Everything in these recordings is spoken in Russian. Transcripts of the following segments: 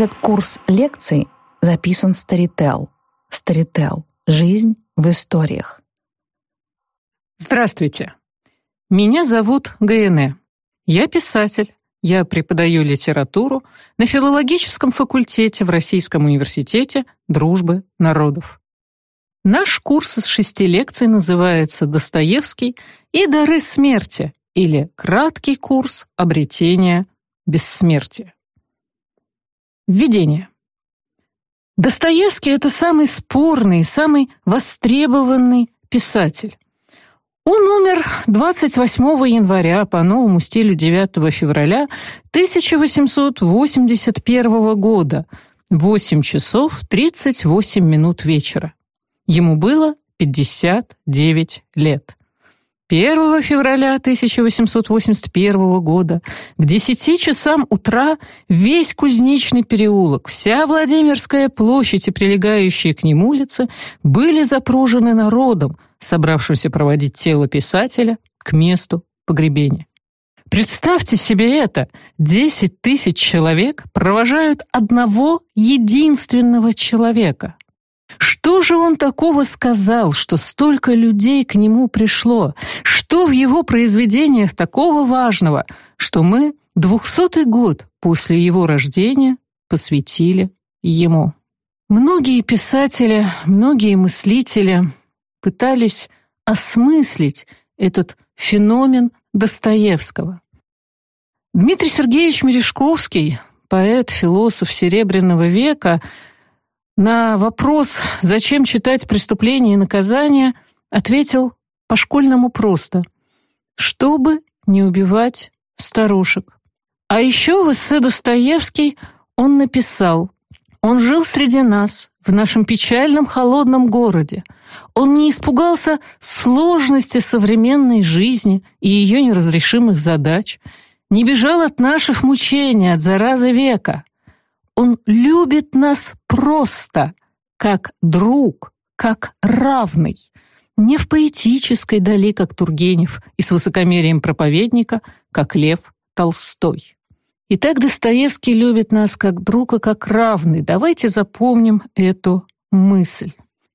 Этот курс лекций записан Storytel. Storytel. Жизнь в историях. Здравствуйте. Меня зовут Гаене. Я писатель. Я преподаю литературу на филологическом факультете в Российском университете Дружбы народов. Наш курс из шести лекций называется «Достоевский и дары смерти» или «Краткий курс обретения бессмертия». Введение. Достоевский — это самый спорный, самый востребованный писатель. Он умер 28 января по новому стилю 9 февраля 1881 года, 8 часов 38 минут вечера. Ему было 59 лет. 1 февраля 1881 года к 10 часам утра весь Кузнечный переулок, вся Владимирская площадь и прилегающие к ним улицы были запружены народом, собравшимся проводить тело писателя к месту погребения. Представьте себе это: 10 тысяч человек провожают одного единственного человека. Что же он такого сказал, что столько людей к нему пришло? Что в его произведениях такого важного, что мы двухсотый год после его рождения посвятили ему? Многие писатели, многие мыслители пытались осмыслить этот феномен Достоевского. Дмитрий Сергеевич Мережковский, поэт, философ Серебряного века, на вопрос, зачем читать «Преступление и наказание», ответил по-школьному просто «чтобы не убивать старушек». А еще в эссе Достоевский он написал «Он жил среди нас, в нашем печальном холодном городе. Он не испугался сложности современной жизни и ее неразрешимых задач, не бежал от наших мучений, от заразы века. Он любит нас просто, как друг, как равный, не в поэтической дали, как Тургенев, и с высокомерием проповедника, как Лев Толстой. Итак, Достоевский любит нас как друг и как равный. Давайте запомним эту мысль.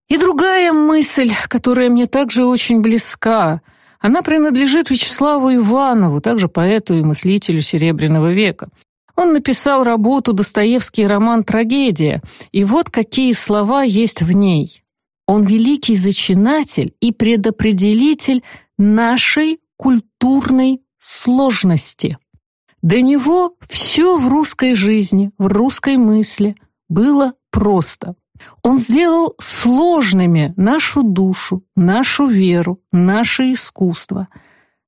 И другая мысль, которая мне также очень близка, она принадлежит Вячеславу Иванову, также поэту и мыслителю Серебряного века. Он написал работу «Достоевский роман «Трагедия», и вот какие слова есть в ней. Он великий зачинатель и предопределитель нашей культурной сложности. До него все в русской жизни, в русской мысли было просто. Он сделал сложными нашу душу, нашу веру, наше искусство –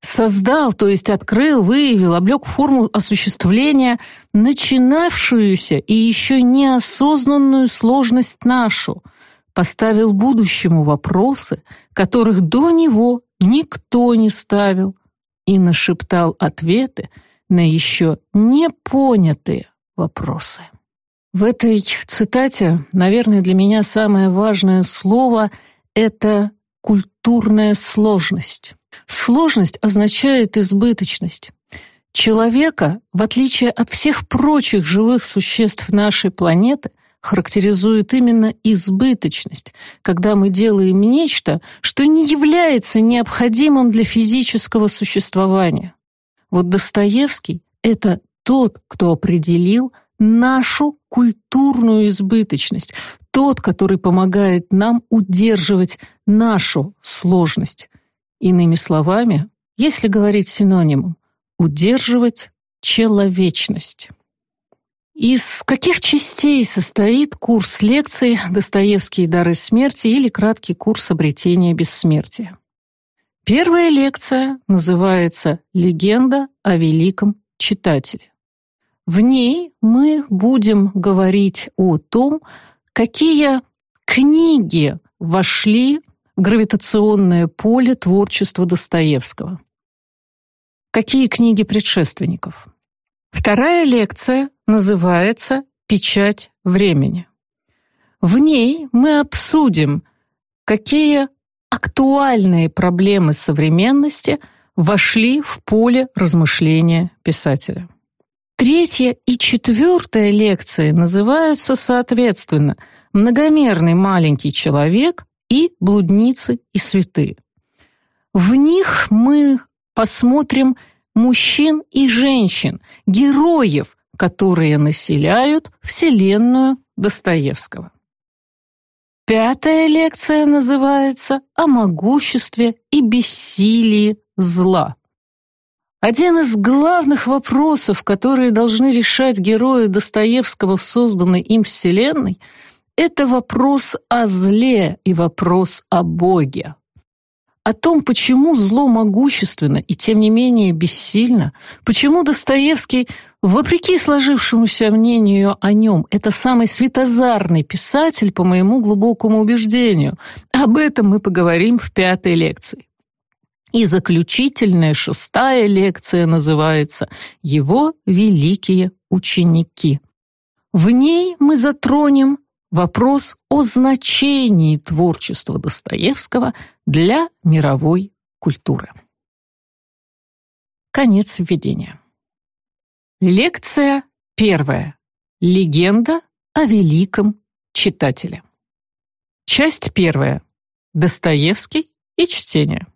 создал, то есть открыл, выявил, облег форму осуществления начинавшуюся и еще неосознанную сложность нашу, поставил будущему вопросы, которых до него никто не ставил, и нашептал ответы на еще не понятые вопросы. В этой цитате, наверное, для меня самое важное слово это культурная сложность. Сложность означает избыточность. Человека, в отличие от всех прочих живых существ нашей планеты, характеризует именно избыточность, когда мы делаем нечто, что не является необходимым для физического существования. Вот Достоевский — это тот, кто определил нашу культурную избыточность, тот, который помогает нам удерживать нашу сложность, Иными словами, если говорить синонимом, удерживать человечность. Из каких частей состоит курс лекций «Достоевские дары смерти» или краткий курс обретения бессмертия? Первая лекция называется «Легенда о великом читателе». В ней мы будем говорить о том, какие книги вошли Гравитационное поле творчества Достоевского. Какие книги предшественников? Вторая лекция называется «Печать времени». В ней мы обсудим, какие актуальные проблемы современности вошли в поле размышления писателя. Третья и четвертая лекции называются соответственно «Многомерный маленький человек» и «Блудницы и святые». В них мы посмотрим мужчин и женщин, героев, которые населяют вселенную Достоевского. Пятая лекция называется «О могуществе и бессилии зла». Один из главных вопросов, которые должны решать герои Достоевского в созданной им вселенной, это вопрос о зле и вопрос о Боге. О том, почему зло могущественно и тем не менее бессильно, почему Достоевский, вопреки сложившемуся мнению о нем, это самый светозарный писатель, по моему глубокому убеждению. Об этом мы поговорим в пятой лекции. И заключительная шестая лекция называется «Его великие ученики». В ней мы затронем вопрос о значении творчества Достоевского для мировой культуры. Конец введения. Лекция первая. Легенда о великом читателе. Часть первая. Достоевский и чтение.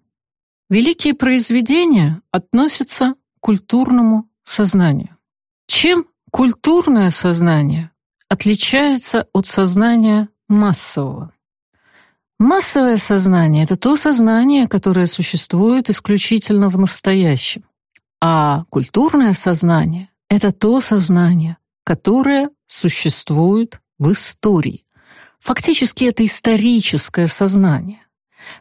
Великие произведения относятся к культурному сознанию. Чем культурное сознание отличается от сознания массового? Массовое сознание — это то сознание, которое существует исключительно в настоящем. А культурное сознание — это то сознание, которое существует в истории. Фактически это историческое сознание.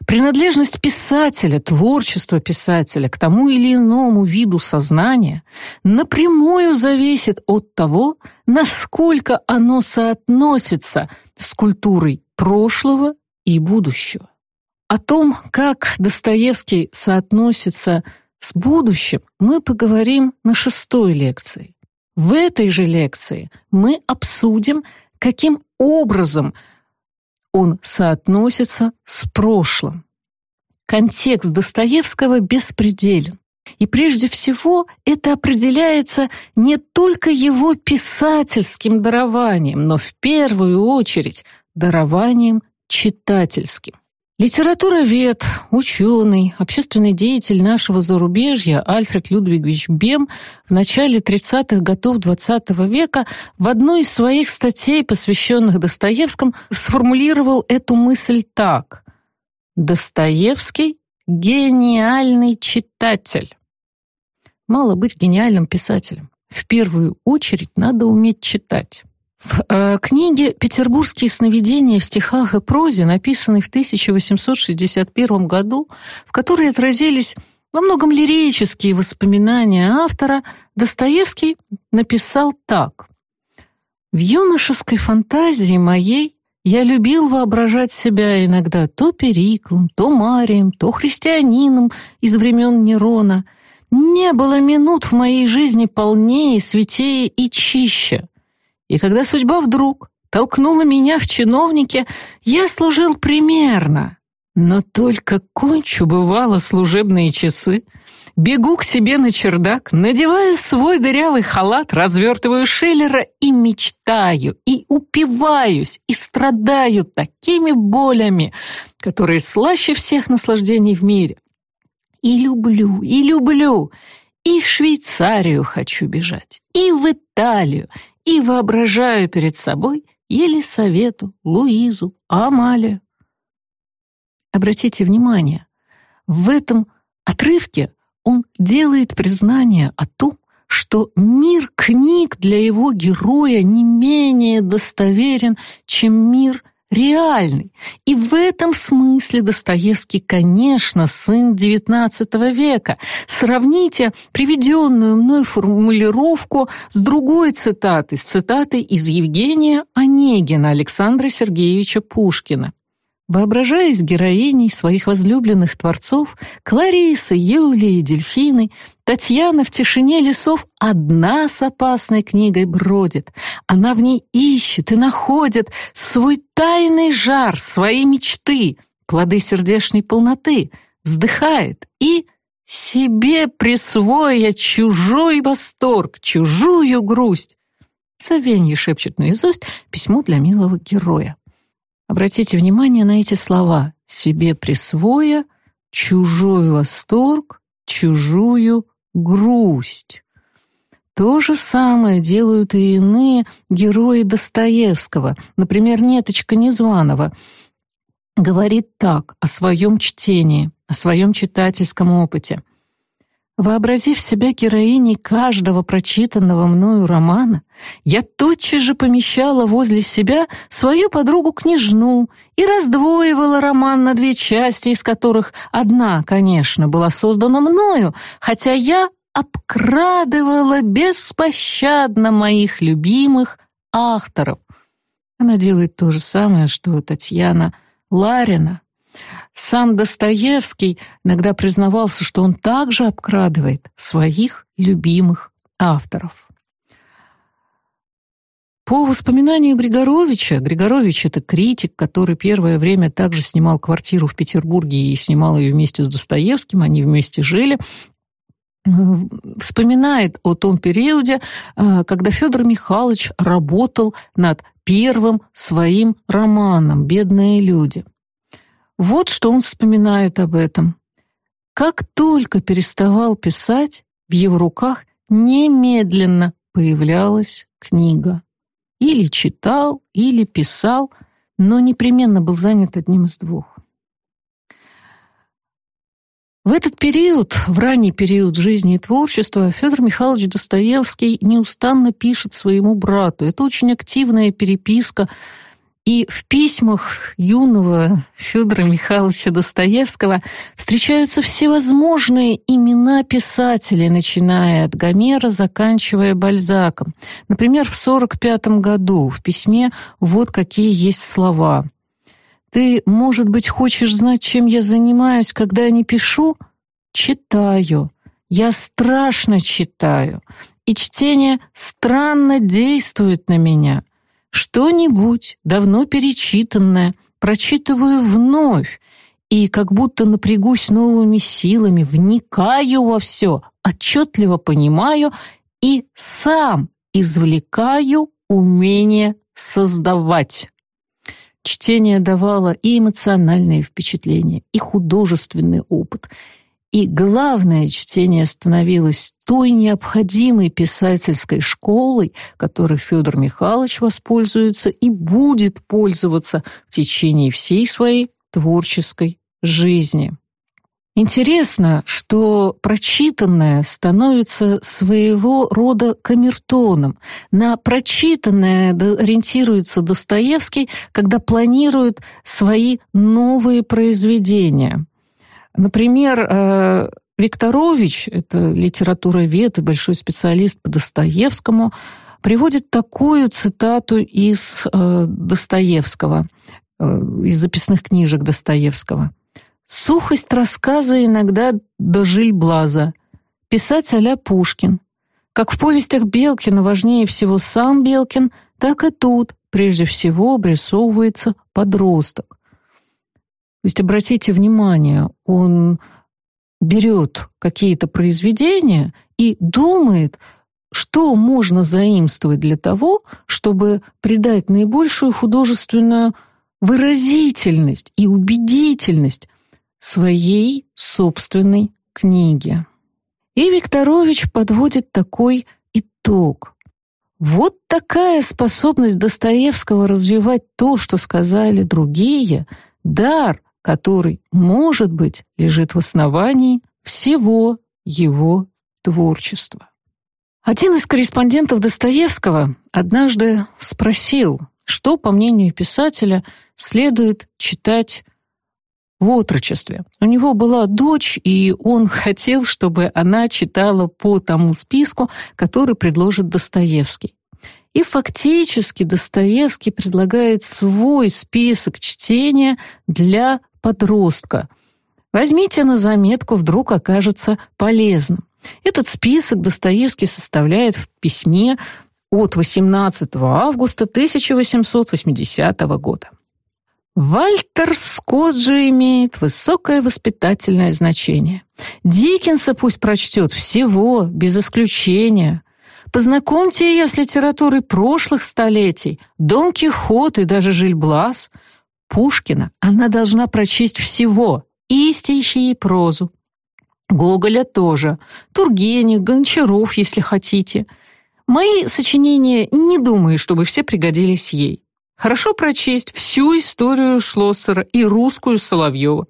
Принадлежность писателя, творчество писателя к тому или иному виду сознания напрямую зависит от того, насколько оно соотносится с культурой прошлого и будущего. О том, как Достоевский соотносится с будущим, мы поговорим на шестой лекции. В этой же лекции мы обсудим, каким образом – он соотносится с прошлым. Контекст Достоевского беспределен. И прежде всего это определяется не только его писательским дарованием, но в первую очередь дарованием читательским. Литературовед, ученый, общественный деятель нашего зарубежья Альфред Людвигович Бем в начале 30-х годов XX -го века в одной из своих статей, посвященных Достоевскому, сформулировал эту мысль так. «Достоевский — гениальный читатель». Мало быть гениальным писателем. В первую очередь надо уметь читать. В э, книге «Петербургские сновидения в стихах и прозе», написанной в 1861 году, в которой отразились во многом лирические воспоминания автора, Достоевский написал так. «В юношеской фантазии моей я любил воображать себя иногда то Периклом, то Марием, то христианином из времен Нерона. Не было минут в моей жизни полнее, святее и чище». И когда судьба вдруг толкнула меня в чиновнике, я служил примерно. Но только кончу, бывало, служебные часы, бегу к себе на чердак, надеваю свой дырявый халат, развертываю Шеллера и мечтаю, и упиваюсь, и страдаю такими болями, которые слаще всех наслаждений в мире. И люблю, и люблю, и в Швейцарию хочу бежать, и в Италию, и воображаю перед собой Елисавету, Луизу, Амалию. Обратите внимание, в этом отрывке он делает признание о том, что мир книг для его героя не менее достоверен, чем мир реальный. И в этом смысле Достоевский, конечно, сын XIX века. Сравните приведенную мной формулировку с другой цитатой, с цитатой из Евгения Онегина Александра Сергеевича Пушкина. Воображаясь героиней своих возлюбленных творцов, Кларисы, Юлии, Дельфины, Татьяна в тишине лесов одна с опасной книгой бродит. Она в ней ищет и находит свой тайный жар, свои мечты, плоды сердечной полноты, вздыхает и себе присвоя чужой восторг, чужую грусть. Савенье шепчет наизусть письмо для милого героя. Обратите внимание на эти слова «себе присвоя», «чужой восторг», «чужую грусть». То же самое делают и иные герои Достоевского, например, Неточка Незваного. Говорит так о своем чтении, о своем читательском опыте. Вообразив себя героиней каждого прочитанного мною романа, я тотчас же помещала возле себя свою подругу-княжну и раздвоивала роман на две части, из которых одна, конечно, была создана мною, хотя я обкрадывала беспощадно моих любимых авторов. Она делает то же самое, что Татьяна Ларина. Сам Достоевский иногда признавался, что он также обкрадывает своих любимых авторов. По воспоминанию Григоровича, Григорович — это критик, который первое время также снимал квартиру в Петербурге и снимал ее вместе с Достоевским, они вместе жили, вспоминает о том периоде, э, когда Федор Михайлович работал над первым своим романом «Бедные люди». Вот что он вспоминает об этом. Как только переставал писать, в его руках немедленно появлялась книга. Или читал, или писал, но непременно был занят одним из двух. В этот период, в ранний период жизни и творчества, Федор Михайлович Достоевский неустанно пишет своему брату. Это очень активная переписка. И в письмах юного Федора Михайловича Достоевского встречаются всевозможные имена писателей, начиная от Гомера, заканчивая Бальзаком. Например, в 1945 году в письме вот какие есть слова – ты, может быть, хочешь знать, чем я занимаюсь, когда я не пишу? Читаю. Я страшно читаю. И чтение странно действует на меня. Что-нибудь, давно перечитанное, прочитываю вновь, и как будто напрягусь новыми силами, вникаю во все, отчетливо понимаю и сам извлекаю умение создавать. Чтение давало и эмоциональные впечатления, и художественный опыт. И главное, чтение становилось той необходимой писательской школой, которой Федор Михайлович воспользуется и будет пользоваться в течение всей своей творческой жизни. Интересно, что прочитанное становится своего рода камертоном. На прочитанное ориентируется Достоевский, когда планирует свои новые произведения. Например, э, Викторович, это литературовед и большой специалист по Достоевскому, приводит такую цитату из э, Достоевского, э, из записных книжек Достоевского – Сухость рассказа иногда до Жильблаза. Писать а Пушкин. Как в повестях Белкина важнее всего сам Белкин, так и тут прежде всего обрисовывается подросток. То есть обратите внимание, он берет какие-то произведения и думает, что можно заимствовать для того, чтобы придать наибольшую художественную выразительность и убедительность своей собственной книге. И Викторович подводит такой итог. Вот такая способность Достоевского развивать то, что сказали другие, дар, который, может быть, лежит в основании всего его творчества. Один из корреспондентов Достоевского однажды спросил, что, по мнению писателя, следует читать в отрочестве. У него была дочь, и он хотел, чтобы она читала по тому списку, который предложит Достоевский. И фактически Достоевский предлагает свой список чтения для подростка. Возьмите на заметку, вдруг окажется полезным. Этот список Достоевский составляет в письме от 18 августа 1880 года. Вальтер Скотт же имеет высокое воспитательное значение. Диккенса пусть прочтет всего, без исключения. Познакомьте ее с литературой прошлых столетий, Дон Кихот и даже Жильблас. Пушкина она должна прочесть всего, и стихи, и прозу. Гоголя тоже, Тургенев, Гончаров, если хотите. Мои сочинения не думаю, чтобы все пригодились ей. Хорошо прочесть всю историю Шлоссера и русскую Соловьева.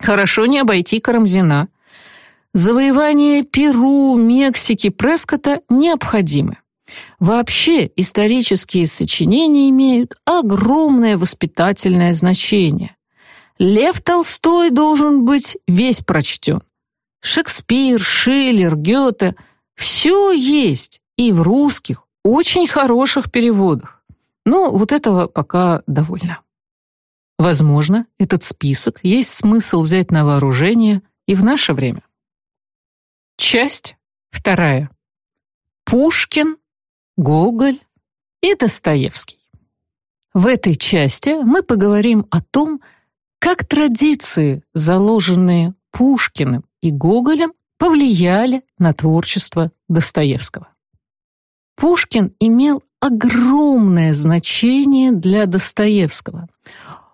Хорошо не обойти Карамзина. Завоевание Перу, Мексики, Прескота необходимы. Вообще исторические сочинения имеют огромное воспитательное значение. Лев Толстой должен быть весь прочтен. Шекспир, Шиллер, Гёте — все есть и в русских, очень хороших переводах. Но вот этого пока довольно. Возможно, этот список есть смысл взять на вооружение и в наше время. Часть вторая. Пушкин, Гоголь и Достоевский. В этой части мы поговорим о том, как традиции, заложенные Пушкиным и Гоголем, повлияли на творчество Достоевского. Пушкин имел огромное значение для Достоевского.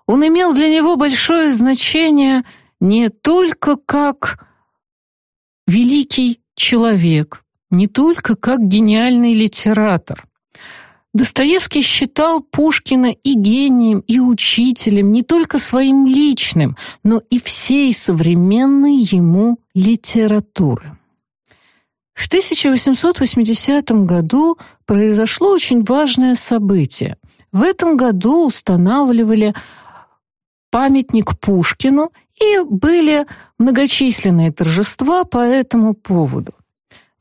Он имел для него большое значение не только как великий человек, не только как гениальный литератор. Достоевский считал Пушкина и гением, и учителем не только своим личным, но и всей современной ему литературы. В 1880 году произошло очень важное событие. В этом году устанавливали памятник Пушкину, и были многочисленные торжества по этому поводу.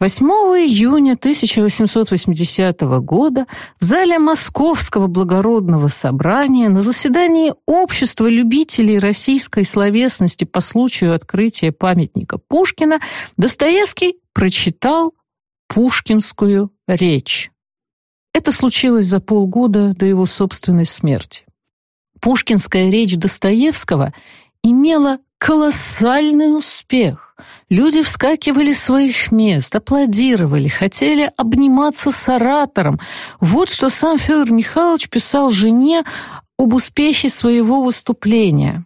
8 июня 1880 года в зале Московского благородного собрания на заседании Общества любителей российской словесности по случаю открытия памятника Пушкина Достоевский прочитал пушкинскую речь. Это случилось за полгода до его собственной смерти. Пушкинская речь Достоевского имела колоссальный успех. Люди вскакивали с своих мест, аплодировали, хотели обниматься с оратором. Вот что сам Федор Михайлович писал жене об успехе своего выступления.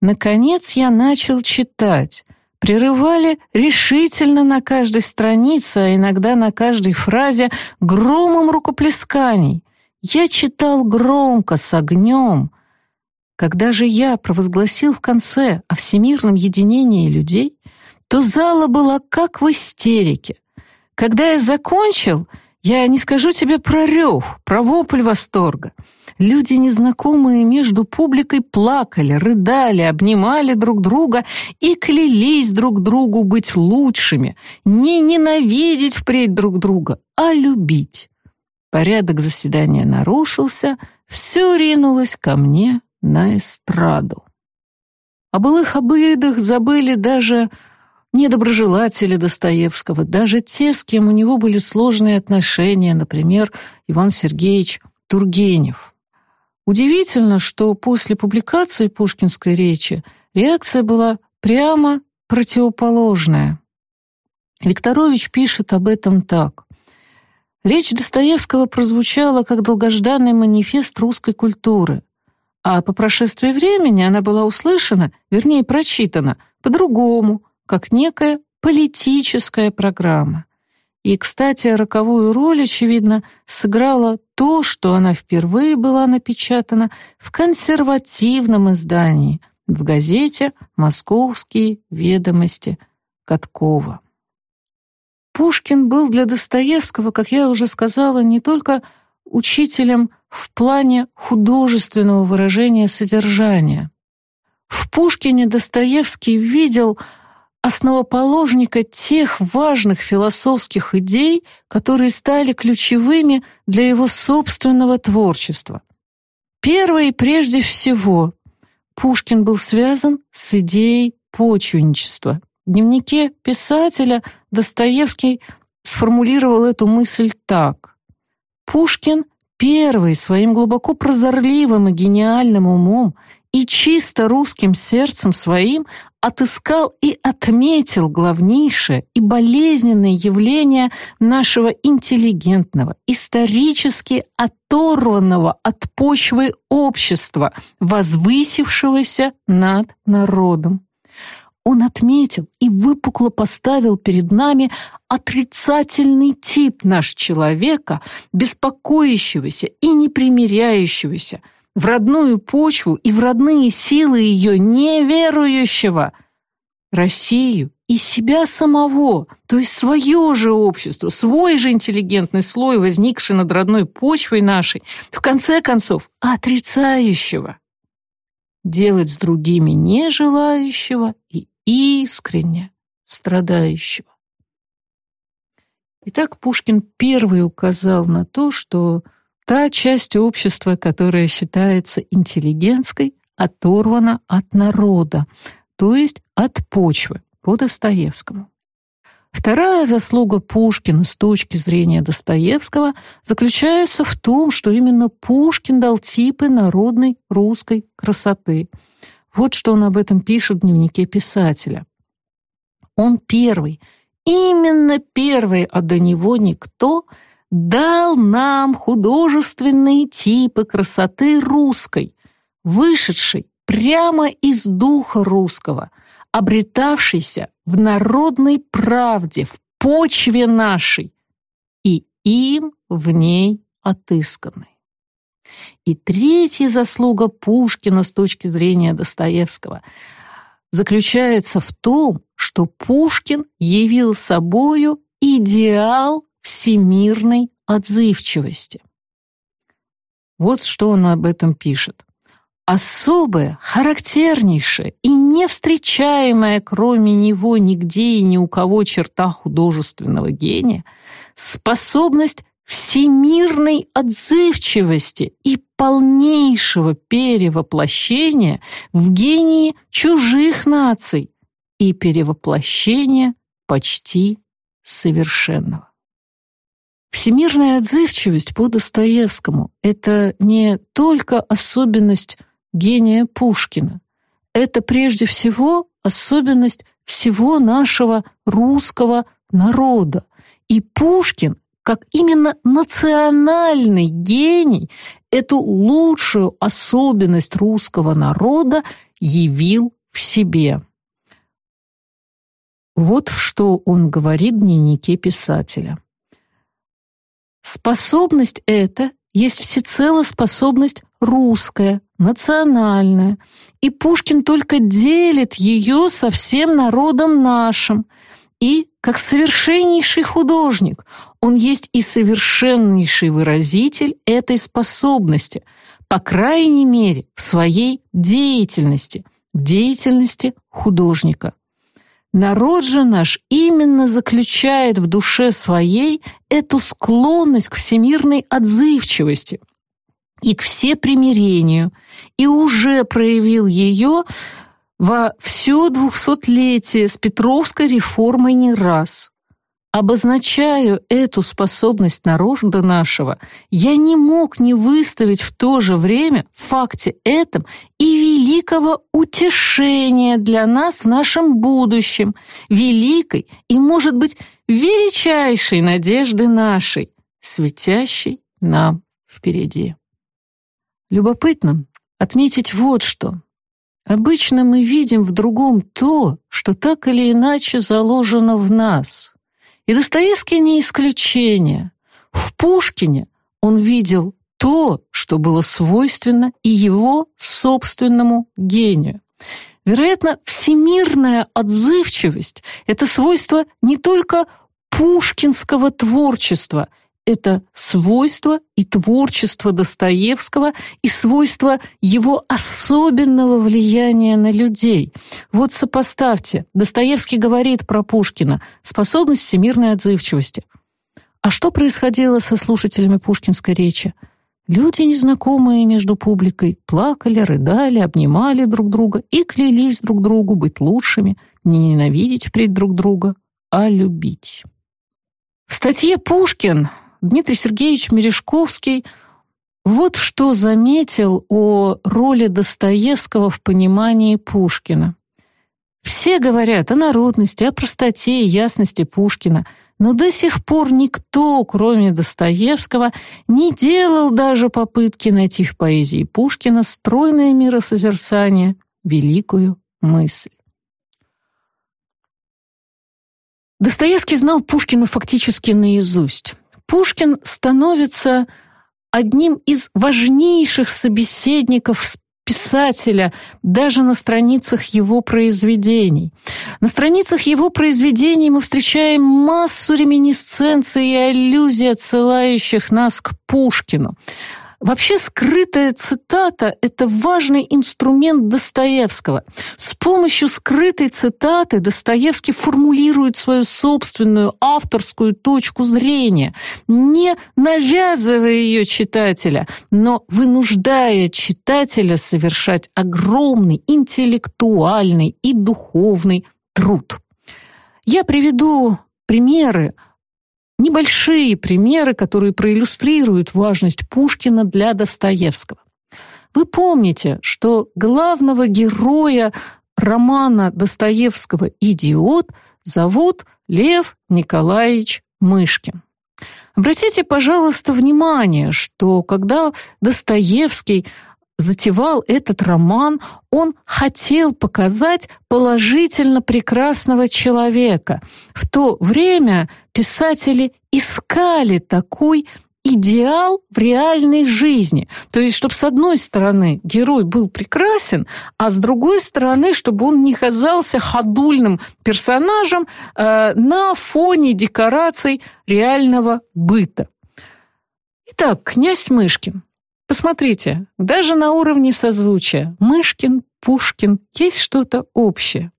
Наконец я начал читать. Прерывали решительно на каждой странице, а иногда на каждой фразе громом рукоплесканий. Я читал громко, с огнем, когда же я провозгласил в конце о всемирном единении людей, то зала была как в истерике. Когда я закончил, я не скажу тебе про рев, про вопль восторга. Люди, незнакомые между публикой, плакали, рыдали, обнимали друг друга и клялись друг другу быть лучшими, не ненавидеть впредь друг друга, а любить. Порядок заседания нарушился, все ринулось ко мне на эстраду. О былых обыдах забыли даже недоброжелатели Достоевского, даже те, с кем у него были сложные отношения, например, Иван Сергеевич Тургенев. Удивительно, что после публикации пушкинской речи реакция была прямо противоположная. Викторович пишет об этом так. Речь Достоевского прозвучала как долгожданный манифест русской культуры а по прошествии времени она была услышана, вернее, прочитана, по-другому, как некая политическая программа. И, кстати, роковую роль, очевидно, сыграла то, что она впервые была напечатана в консервативном издании в газете «Московские ведомости» Каткова. Пушкин был для Достоевского, как я уже сказала, не только учителем в плане художественного выражения содержания. В Пушкине Достоевский видел основоположника тех важных философских идей, которые стали ключевыми для его собственного творчества. Первое и прежде всего Пушкин был связан с идеей почвенничества. В дневнике писателя Достоевский сформулировал эту мысль так. Пушкин первый своим глубоко прозорливым и гениальным умом и чисто русским сердцем своим отыскал и отметил главнейшее и болезненное явление нашего интеллигентного, исторически оторванного от почвы общества, возвысившегося над народом. Он отметил и выпукло поставил перед нами отрицательный тип наш человека, беспокоящегося и непримиряющегося – в родную почву и в родные силы ее неверующего, Россию и себя самого, то есть свое же общество, свой же интеллигентный слой, возникший над родной почвой нашей, в конце концов, отрицающего. Делать с другими нежелающего и искренне страдающего. Итак, Пушкин первый указал на то, что Та часть общества, которая считается интеллигентской, оторвана от народа, то есть от почвы, по Достоевскому. Вторая заслуга Пушкина с точки зрения Достоевского заключается в том, что именно Пушкин дал типы народной русской красоты. Вот что он об этом пишет в дневнике писателя. Он первый, именно первый, а до него никто – дал нам художественные типы красоты русской, вышедшей прямо из духа русского, обретавшейся в народной правде, в почве нашей, и им в ней отысканной. И третья заслуга Пушкина с точки зрения Достоевского заключается в том, что Пушкин явил собою идеал всемирной отзывчивости. Вот что он об этом пишет. Особая, характернейшая и не встречаемая кроме него нигде и ни у кого черта художественного гения способность всемирной отзывчивости и полнейшего перевоплощения в гении чужих наций и перевоплощения почти совершенного. Всемирная отзывчивость по Достоевскому — это не только особенность гения Пушкина. Это прежде всего особенность всего нашего русского народа. И Пушкин, как именно национальный гений, эту лучшую особенность русского народа явил в себе. Вот что он говорит в дневнике писателя. Способность эта есть всецело способность русская, национальная, и Пушкин только делит ее со всем народом нашим. И, как совершеннейший художник, он есть и совершеннейший выразитель этой способности, по крайней мере, в своей деятельности, деятельности художника. Народ же наш именно заключает в душе своей эту склонность к всемирной отзывчивости и к всепримирению, и уже проявил ее во все двухсотлетие с Петровской реформой не раз. Обозначаю эту способность народа нашего, я не мог не выставить в то же время в факте этом и великого утешения для нас в нашем будущем, великой и, может быть, величайшей надежды нашей, светящей нам впереди. Любопытно отметить вот что. Обычно мы видим в другом то, что так или иначе заложено в нас — и Достоевский не исключение. В Пушкине он видел то, что было свойственно и его собственному гению. Вероятно, всемирная отзывчивость — это свойство не только пушкинского творчества, это свойство и творчество Достоевского и свойство его особенного влияния на людей. Вот сопоставьте. Достоевский говорит про Пушкина «способность всемирной отзывчивости». А что происходило со слушателями пушкинской речи? Люди, незнакомые между публикой, плакали, рыдали, обнимали друг друга и клялись друг другу быть лучшими, не ненавидеть впредь друг друга, а любить. В статье «Пушкин» Дмитрий Сергеевич Мережковский вот что заметил о роли Достоевского в понимании Пушкина. Все говорят о народности, о простоте и ясности Пушкина, но до сих пор никто, кроме Достоевского, не делал даже попытки найти в поэзии Пушкина стройное миросозерцание, великую мысль. Достоевский знал Пушкина фактически наизусть. Пушкин становится одним из важнейших собеседников писателя даже на страницах его произведений. На страницах его произведений мы встречаем массу реминисценций и аллюзий, отсылающих нас к Пушкину. Вообще скрытая цитата — это важный инструмент Достоевского. С помощью скрытой цитаты Достоевский формулирует свою собственную авторскую точку зрения, не навязывая ее читателя, но вынуждая читателя совершать огромный интеллектуальный и духовный труд. Я приведу примеры Небольшие примеры, которые проиллюстрируют важность Пушкина для Достоевского. Вы помните, что главного героя романа Достоевского «Идиот» зовут Лев Николаевич Мышкин. Обратите, пожалуйста, внимание, что когда Достоевский затевал этот роман, он хотел показать положительно прекрасного человека. В то время писатели искали такой идеал в реальной жизни. То есть, чтобы с одной стороны герой был прекрасен, а с другой стороны, чтобы он не казался ходульным персонажем э, на фоне декораций реального быта. Итак, князь Мышкин. Посмотрите, даже на уровне созвучия Мышкин, Пушкин есть что-то общее.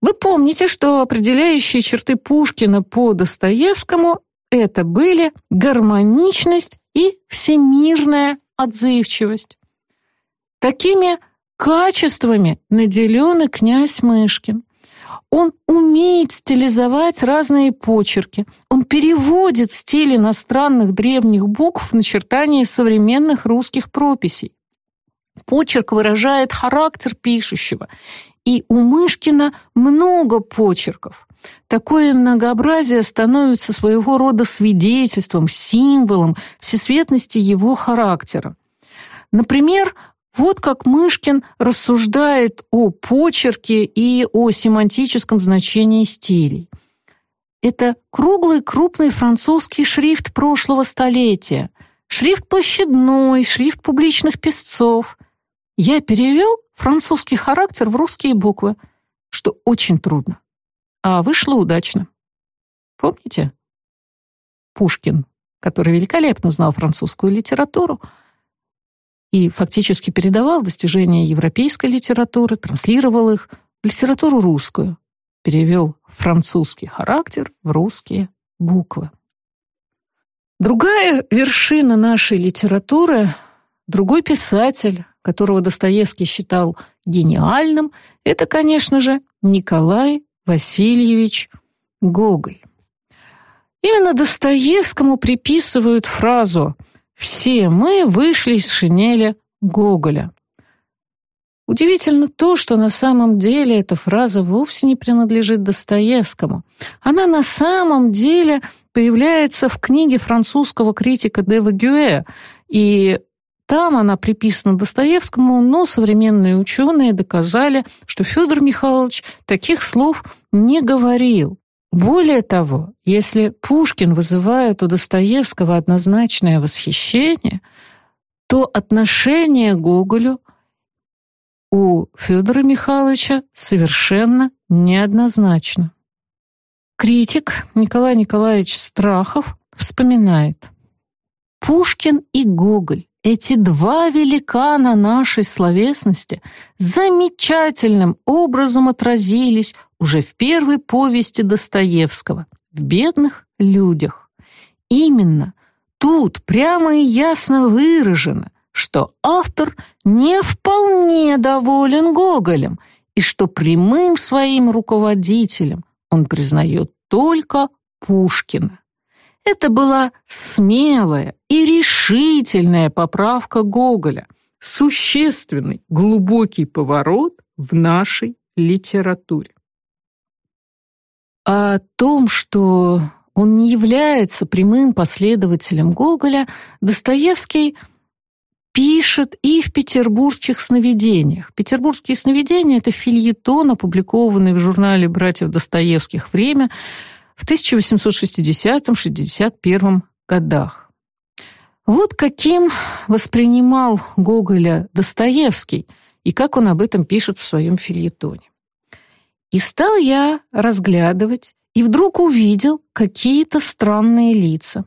Вы помните, что определяющие черты Пушкина по Достоевскому это были гармоничность и всемирная отзывчивость. Такими качествами наделен и князь Мышкин. Он умеет стилизовать разные почерки. Он переводит стиль иностранных древних букв в начертание современных русских прописей. Почерк выражает характер пишущего. И у Мышкина много почерков. Такое многообразие становится своего рода свидетельством, символом всесветности его характера. Например, вот как Мышкин рассуждает о почерке и о семантическом значении стилей. Это круглый крупный французский шрифт прошлого столетия, шрифт площадной, шрифт публичных песцов. Я перевел французский характер в русские буквы, что очень трудно, а вышло удачно. Помните? Пушкин, который великолепно знал французскую литературу, и фактически передавал достижения европейской литературы, транслировал их в литературу русскую, перевел французский характер в русские буквы. Другая вершина нашей литературы, другой писатель, которого Достоевский считал гениальным, это, конечно же, Николай Васильевич Гоголь. Именно Достоевскому приписывают фразу все мы вышли из шинели Гоголя. Удивительно то, что на самом деле эта фраза вовсе не принадлежит Достоевскому. Она на самом деле появляется в книге французского критика Дева Гюэ, и там она приписана Достоевскому, но современные ученые доказали, что Федор Михайлович таких слов не говорил. Более того, если Пушкин вызывает у Достоевского однозначное восхищение, то отношение к Гоголю у Федора Михайловича совершенно неоднозначно. Критик Николай Николаевич Страхов вспоминает. Пушкин и Гоголь эти два великана нашей словесности замечательным образом отразились уже в первой повести Достоевского «В бедных людях». Именно тут прямо и ясно выражено, что автор не вполне доволен Гоголем и что прямым своим руководителем он признает только Пушкина. Это была смелая и решительная поправка Гоголя, существенный, глубокий поворот в нашей литературе. О том, что он не является прямым последователем Гоголя, Достоевский пишет и в петербургских сновидениях. Петербургские сновидения — это фильетон, опубликованный в журнале братьев Достоевских «Время» в 1860-61 годах. Вот каким воспринимал Гоголя Достоевский и как он об этом пишет в своем фильетоне. И стал я разглядывать, и вдруг увидел какие-то странные лица.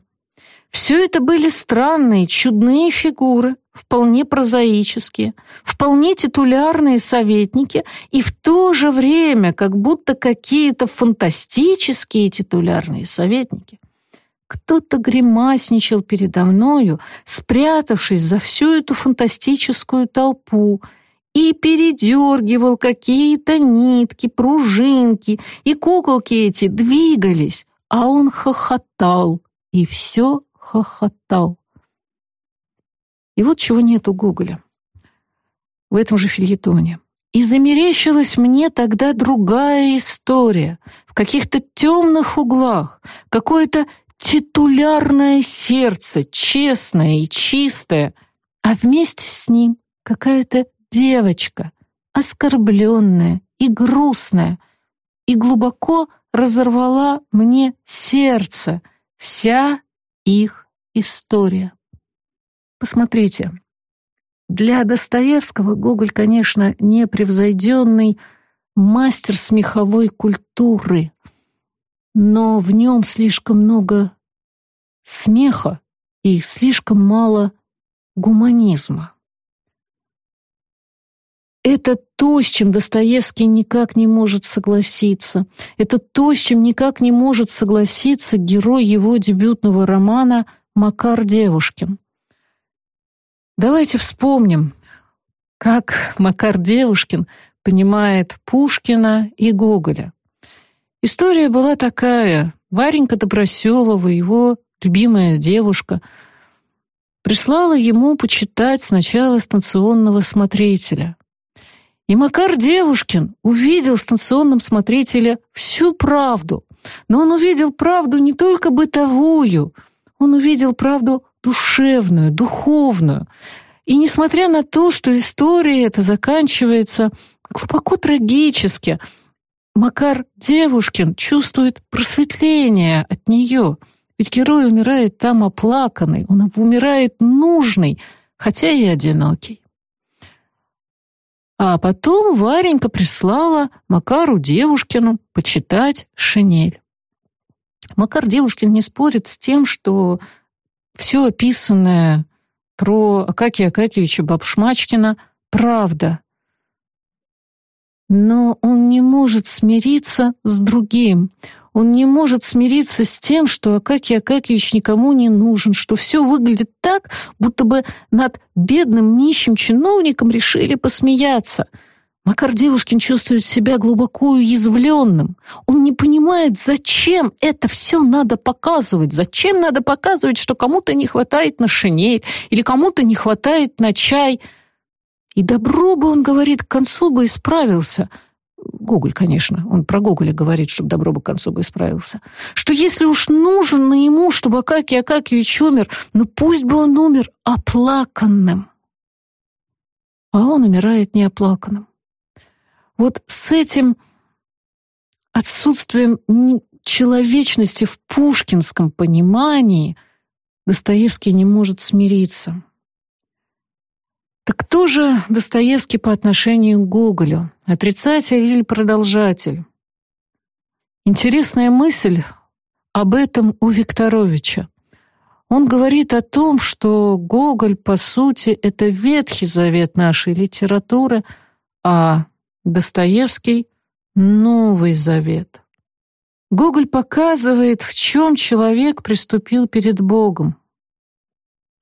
Все это были странные, чудные фигуры, вполне прозаические, вполне титулярные советники и в то же время как будто какие-то фантастические титулярные советники. Кто-то гримасничал передо мною, спрятавшись за всю эту фантастическую толпу, и передергивал какие-то нитки, пружинки, и куколки эти двигались, а он хохотал, и все хохотал. И вот чего нет у Гоголя. В этом же фильетоне. И замерещилась мне тогда другая история, в каких-то темных углах, какое-то титулярное сердце, честное и чистое, а вместе с ним какая-то девочка, оскорбленная и грустная, и глубоко разорвала мне сердце вся их история. Посмотрите, для Достоевского Гоголь, конечно, непревзойденный мастер смеховой культуры, но в нем слишком много смеха и слишком мало гуманизма. Это то, с чем Достоевский никак не может согласиться. Это то, с чем никак не может согласиться герой его дебютного романа Макар Девушкин. Давайте вспомним, как Макар Девушкин понимает Пушкина и Гоголя. История была такая. Варенька Доброселова, его любимая девушка, прислала ему почитать сначала станционного смотрителя. И Макар Девушкин увидел в станционном смотрителе всю правду. Но он увидел правду не только бытовую, он увидел правду душевную, духовную. И несмотря на то, что история эта заканчивается глубоко трагически, Макар Девушкин чувствует просветление от нее. Ведь герой умирает там оплаканный, он умирает нужный, хотя и одинокий. А потом Варенька прислала Макару Девушкину почитать «Шинель». Макар Девушкин не спорит с тем, что все описанное про Акакия Акакевича Бабшмачкина правда. Но он не может смириться с другим. Он не может смириться с тем, что Акакий Акакевич никому не нужен, что все выглядит так, будто бы над бедным нищим чиновником решили посмеяться — Макар Девушкин чувствует себя глубоко уязвленным. Он не понимает, зачем это все надо показывать. Зачем надо показывать, что кому-то не хватает на шинель или кому-то не хватает на чай. И добро бы, он говорит, к концу бы исправился. Гоголь, конечно, он про Гоголя говорит, чтобы добро бы к концу бы исправился. Что если уж нужен на ему, чтобы Акакий Акакиевич умер, ну пусть бы он умер оплаканным. А он умирает неоплаканным. Вот с этим отсутствием человечности в пушкинском понимании Достоевский не может смириться. Так кто же Достоевский по отношению к Гоголю? Отрицатель или продолжатель? Интересная мысль об этом у Викторовича. Он говорит о том, что Гоголь, по сути, это Ветхий Завет нашей литературы, а Достоевский — Новый Завет. Гоголь показывает, в чем человек приступил перед Богом.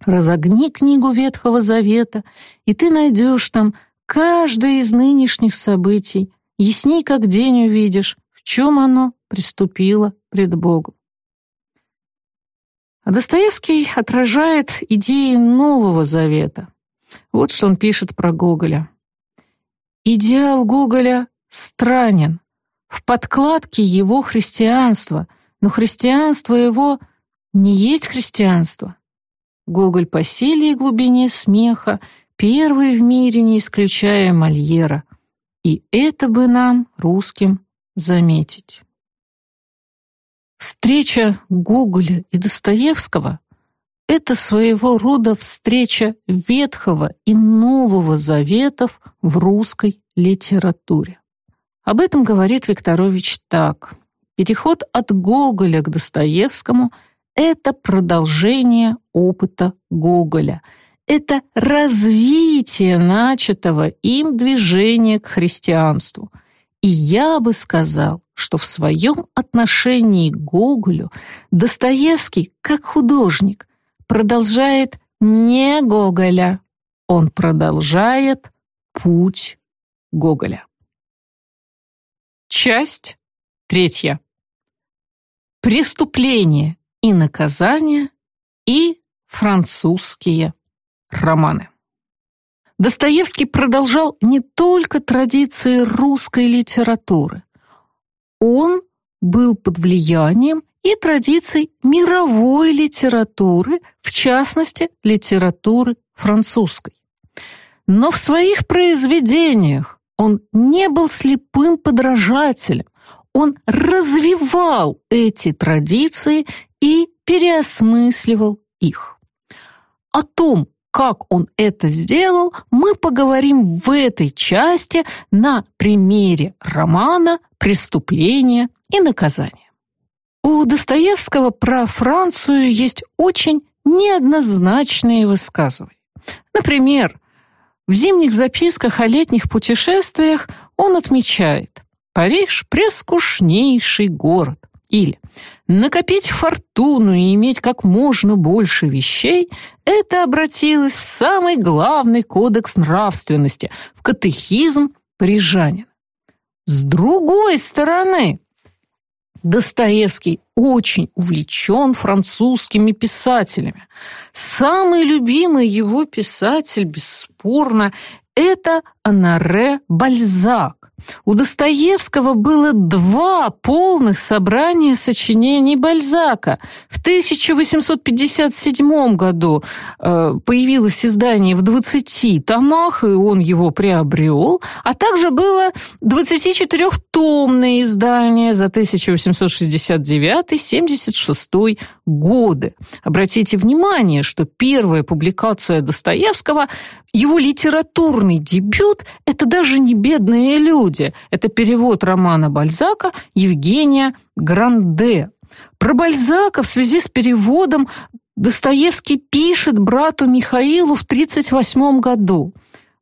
Разогни книгу Ветхого Завета, и ты найдешь там каждое из нынешних событий, ясней как день увидишь, в чем оно приступило пред Богом. А Достоевский отражает идеи Нового Завета. Вот что он пишет про Гоголя. «Идеал Гоголя странен. В подкладке его христианство, но христианство его не есть христианство. Гоголь по силе и глубине смеха, первый в мире, не исключая Мольера. И это бы нам, русским, заметить. Встреча Гоголя и Достоевского — это своего рода встреча Ветхого и Нового Заветов в русской литературе. Об этом говорит Викторович так. Переход от Гоголя к Достоевскому — это продолжение опыта Гоголя. Это развитие начатого им движения к христианству. И я бы сказал, что в своем отношении к Гоголю Достоевский, как художник, продолжает не Гоголя, он продолжает путь Гоголя. Часть третья. Преступление и наказание и французские романы. Достоевский продолжал не только традиции русской литературы. Он был под влиянием и традиций мировой литературы, в частности, литературы французской. Но в своих произведениях он не был слепым подражателем. Он развивал эти традиции и переосмысливал их. О том, как он это сделал, мы поговорим в этой части на примере романа «Преступление и наказание». У Достоевского про Францию есть очень неоднозначные высказывания. Например, в зимних записках о летних путешествиях он отмечает «Париж – прескучнейший город». Или накопить фортуну и иметь как можно больше вещей – это обратилось в самый главный кодекс нравственности, в катехизм парижанина. С другой стороны, Достоевский очень увлечен французскими писателями. Самый любимый его писатель, бесспорно, это Анаре Бальзак. У Достоевского было два полных собрания сочинений Бальзака. В 1857 году э, появилось издание в 20 томах, и он его приобрел, а также было 24-томное издание за 1869-76 годы. Обратите внимание, что первая публикация Достоевского, его литературный дебют, это даже не «Бедные люди», это перевод романа Бальзака Евгения Гранде. Про Бальзака в связи с переводом Достоевский пишет брату Михаилу в 1938 году.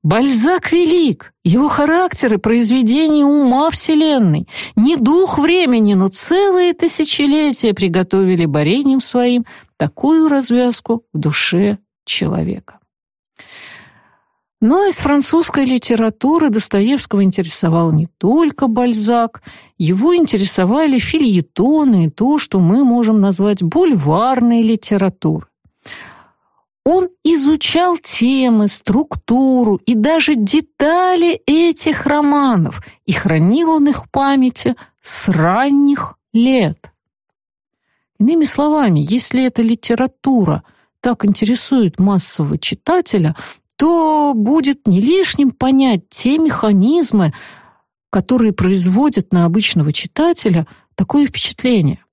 Бальзак велик, его характер и произведение ума вселенной. Не дух времени, но целые тысячелетия приготовили борением своим такую развязку в душе человека. Но из французской литературы Достоевского интересовал не только Бальзак, его интересовали фильетоны и то, что мы можем назвать бульварной литературой. Он изучал темы, структуру и даже детали этих романов, и хранил он их в памяти с ранних лет. Иными словами, если эта литература так интересует массового читателя, то будет не лишним понять те механизмы, которые производят на обычного читателя такое впечатление.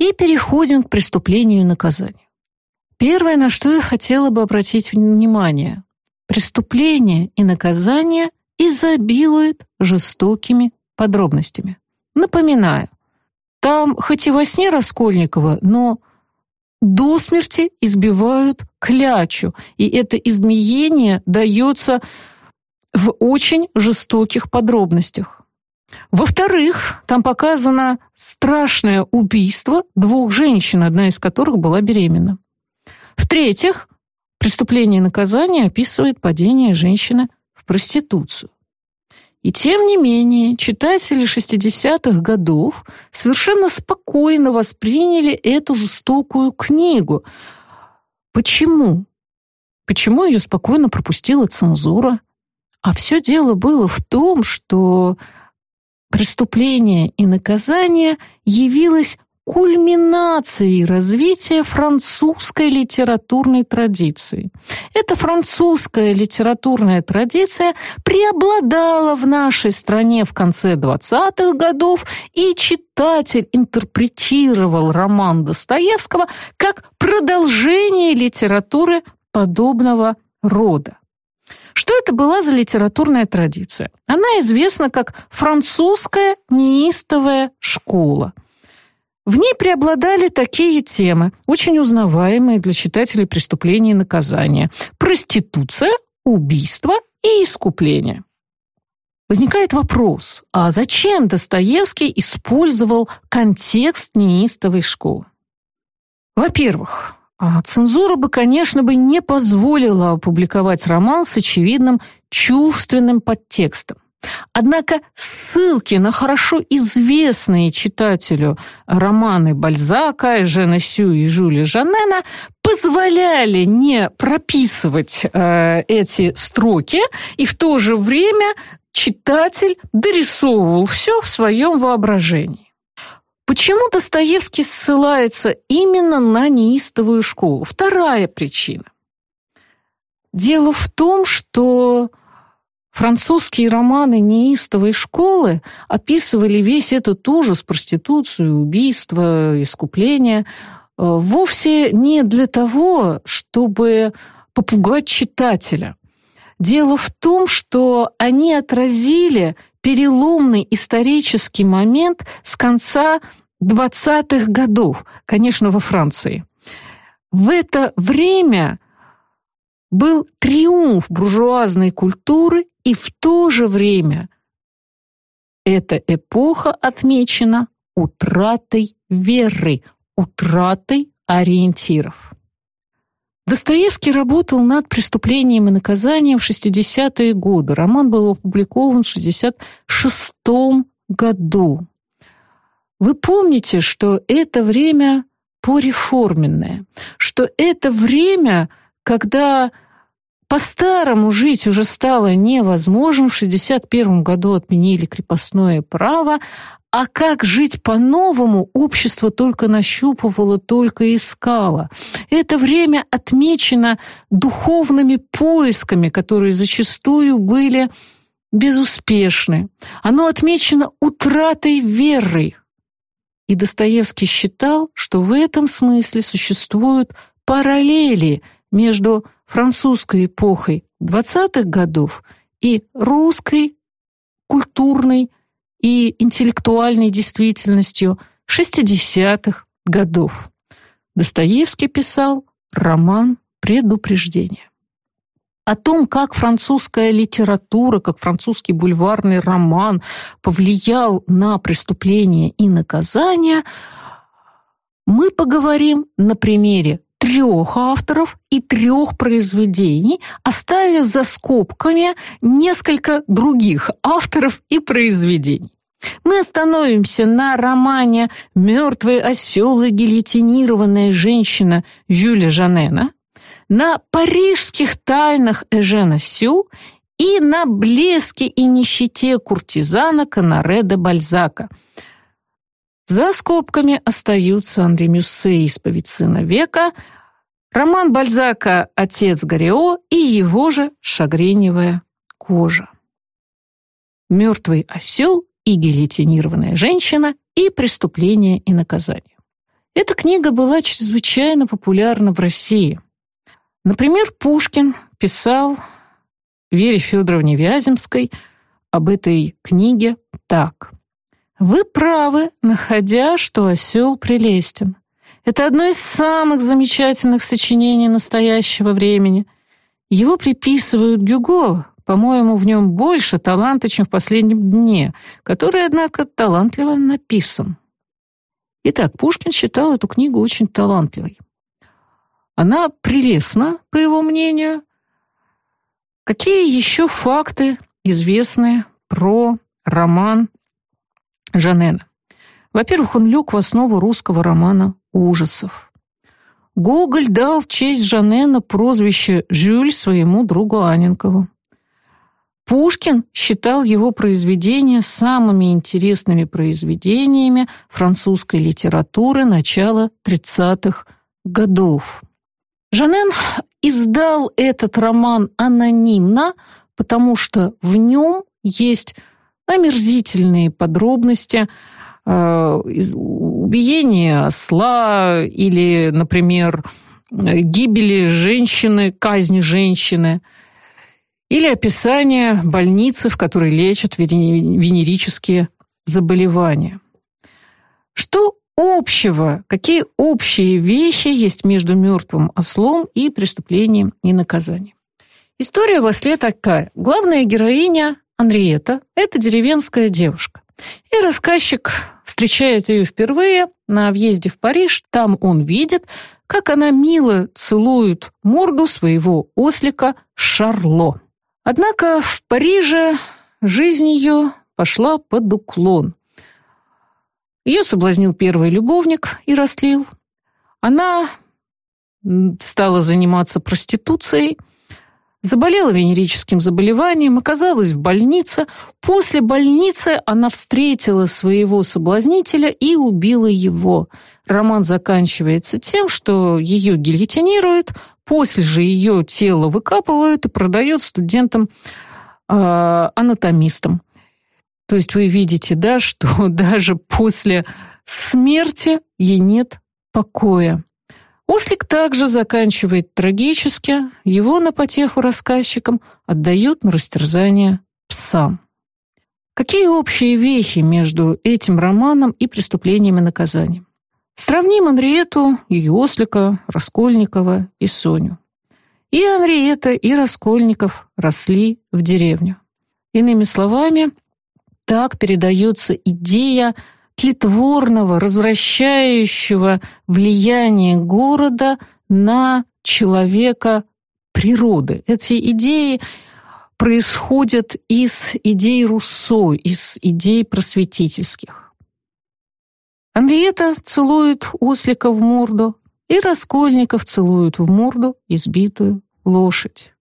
И переходим к преступлению и наказанию. Первое, на что я хотела бы обратить внимание. Преступление и наказание изобилует жестокими подробностями. Напоминаю, там хоть и во сне Раскольникова, но до смерти избивают клячу, и это измеение дается в очень жестоких подробностях. Во-вторых, там показано страшное убийство двух женщин, одна из которых была беременна. В-третьих, преступление и наказание описывает падение женщины в проституцию. И тем не менее, читатели 60-х годов совершенно спокойно восприняли эту жестокую книгу. Почему? Почему ее спокойно пропустила цензура? А все дело было в том, что преступление и наказание явилось кульминацией развития французской литературной традиции. Эта французская литературная традиция преобладала в нашей стране в конце 20-х годов, и читатель интерпретировал роман Достоевского как продолжение литературы подобного рода. Что это была за литературная традиция? Она известна как французская неистовая школа. В ней преобладали такие темы, очень узнаваемые для читателей преступления и наказания. Проституция, убийство и искупление. Возникает вопрос, а зачем Достоевский использовал контекст неистовой школы? Во-первых, а цензура бы, конечно, бы не позволила опубликовать роман с очевидным чувственным подтекстом. Однако ссылки на хорошо известные читателю романы Бальзака, Жена Сю и Жюля Жанена позволяли не прописывать э, эти строки, и в то же время читатель дорисовывал все в своем воображении. Почему Достоевский ссылается именно на неистовую школу? Вторая причина. Дело в том, что Французские романы неистовой школы описывали весь этот ужас, проституцию, убийство, искупление, э, вовсе не для того, чтобы попугать читателя. Дело в том, что они отразили переломный исторический момент с конца 20-х годов, конечно, во Франции. В это время был триумф буржуазной культуры и в то же время эта эпоха отмечена утратой веры, утратой ориентиров. Достоевский работал над «Преступлением и наказанием» в 60-е годы. Роман был опубликован в 66 году. Вы помните, что это время пореформенное, что это время, когда по-старому жить уже стало невозможно. В 61 году отменили крепостное право, а как жить по-новому общество только нащупывало, только искало. Это время отмечено духовными поисками, которые зачастую были безуспешны. Оно отмечено утратой веры. И Достоевский считал, что в этом смысле существуют параллели между французской эпохой 20-х годов и русской культурной и интеллектуальной действительностью 60-х годов. Достоевский писал роман «Предупреждение». О том, как французская литература, как французский бульварный роман повлиял на преступления и наказания, мы поговорим на примере трех авторов и трех произведений, оставив за скобками несколько других авторов и произведений. Мы остановимся на романе «Мертвый осел и гильотинированная женщина» Жюля Жанена, на парижских тайнах Эжена Сю и на блеске и нищете куртизана Канаре де Бальзака. За скобками остаются Андре Мюссе «Исповедь сына века», Роман Бальзака «Отец Горио» и его же «Шагреневая кожа». «Мертвый осел» и «Гильотинированная женщина» и «Преступление и наказание». Эта книга была чрезвычайно популярна в России. Например, Пушкин писал Вере Федоровне Вяземской об этой книге так. «Вы правы, находя, что осел прелестен. Это одно из самых замечательных сочинений настоящего времени. Его приписывают Гюго, по-моему, в нем больше таланта, чем в последнем дне, который, однако, талантливо написан. Итак, Пушкин считал эту книгу очень талантливой. Она прелестна, по его мнению. Какие еще факты известны про роман Жанена. Во-первых, он лег в основу русского романа ужасов. Гоголь дал в честь Жанена прозвище Жюль своему другу Аненкову. Пушкин считал его произведения самыми интересными произведениями французской литературы начала 30-х годов. Жанен издал этот роман анонимно, потому что в нем есть омерзительные подробности э, убиения осла или, например, гибели женщины, казни женщины – или описание больницы, в которой лечат венерические заболевания. Что общего, какие общие вещи есть между мертвым ослом и преступлением и наказанием? История в осле такая. Главная героиня Анриета – это деревенская девушка. И рассказчик встречает ее впервые на въезде в Париж. Там он видит, как она мило целует морду своего ослика Шарло. Однако в Париже жизнь ее пошла под уклон. Ее соблазнил первый любовник и растлил. Она стала заниматься проституцией, заболела венерическим заболеванием, оказалась в больнице. После больницы она встретила своего соблазнителя и убила его. Роман заканчивается тем, что ее гильотинируют, После же ее тело выкапывают и продают студентам-анатомистам. А, То есть вы видите, да, что даже после смерти ей нет покоя. Ослик также заканчивает трагически, его на потеху рассказчикам отдают на растерзание псам. Какие общие вехи между этим романом и преступлением и наказанием? Сравним Анриету, ее ослика, Раскольникова и Соню. И Анриета, и Раскольников росли в деревню. Иными словами, так передается идея тлетворного, развращающего влияния города на человека природы. Эти идеи происходят из идей Руссо, из идей просветительских. Анриета целует ослика в морду, и Раскольников целуют в морду избитую лошадь.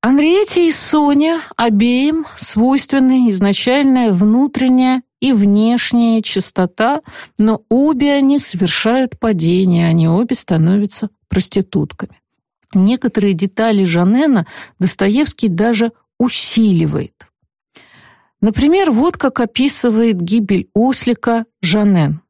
Анриете и Соня обеим свойственны изначальная внутренняя и внешняя чистота, но обе они совершают падение, они обе становятся проститутками. Некоторые детали Жанена Достоевский даже усиливает. Например, вот как описывает гибель ослика Жанен.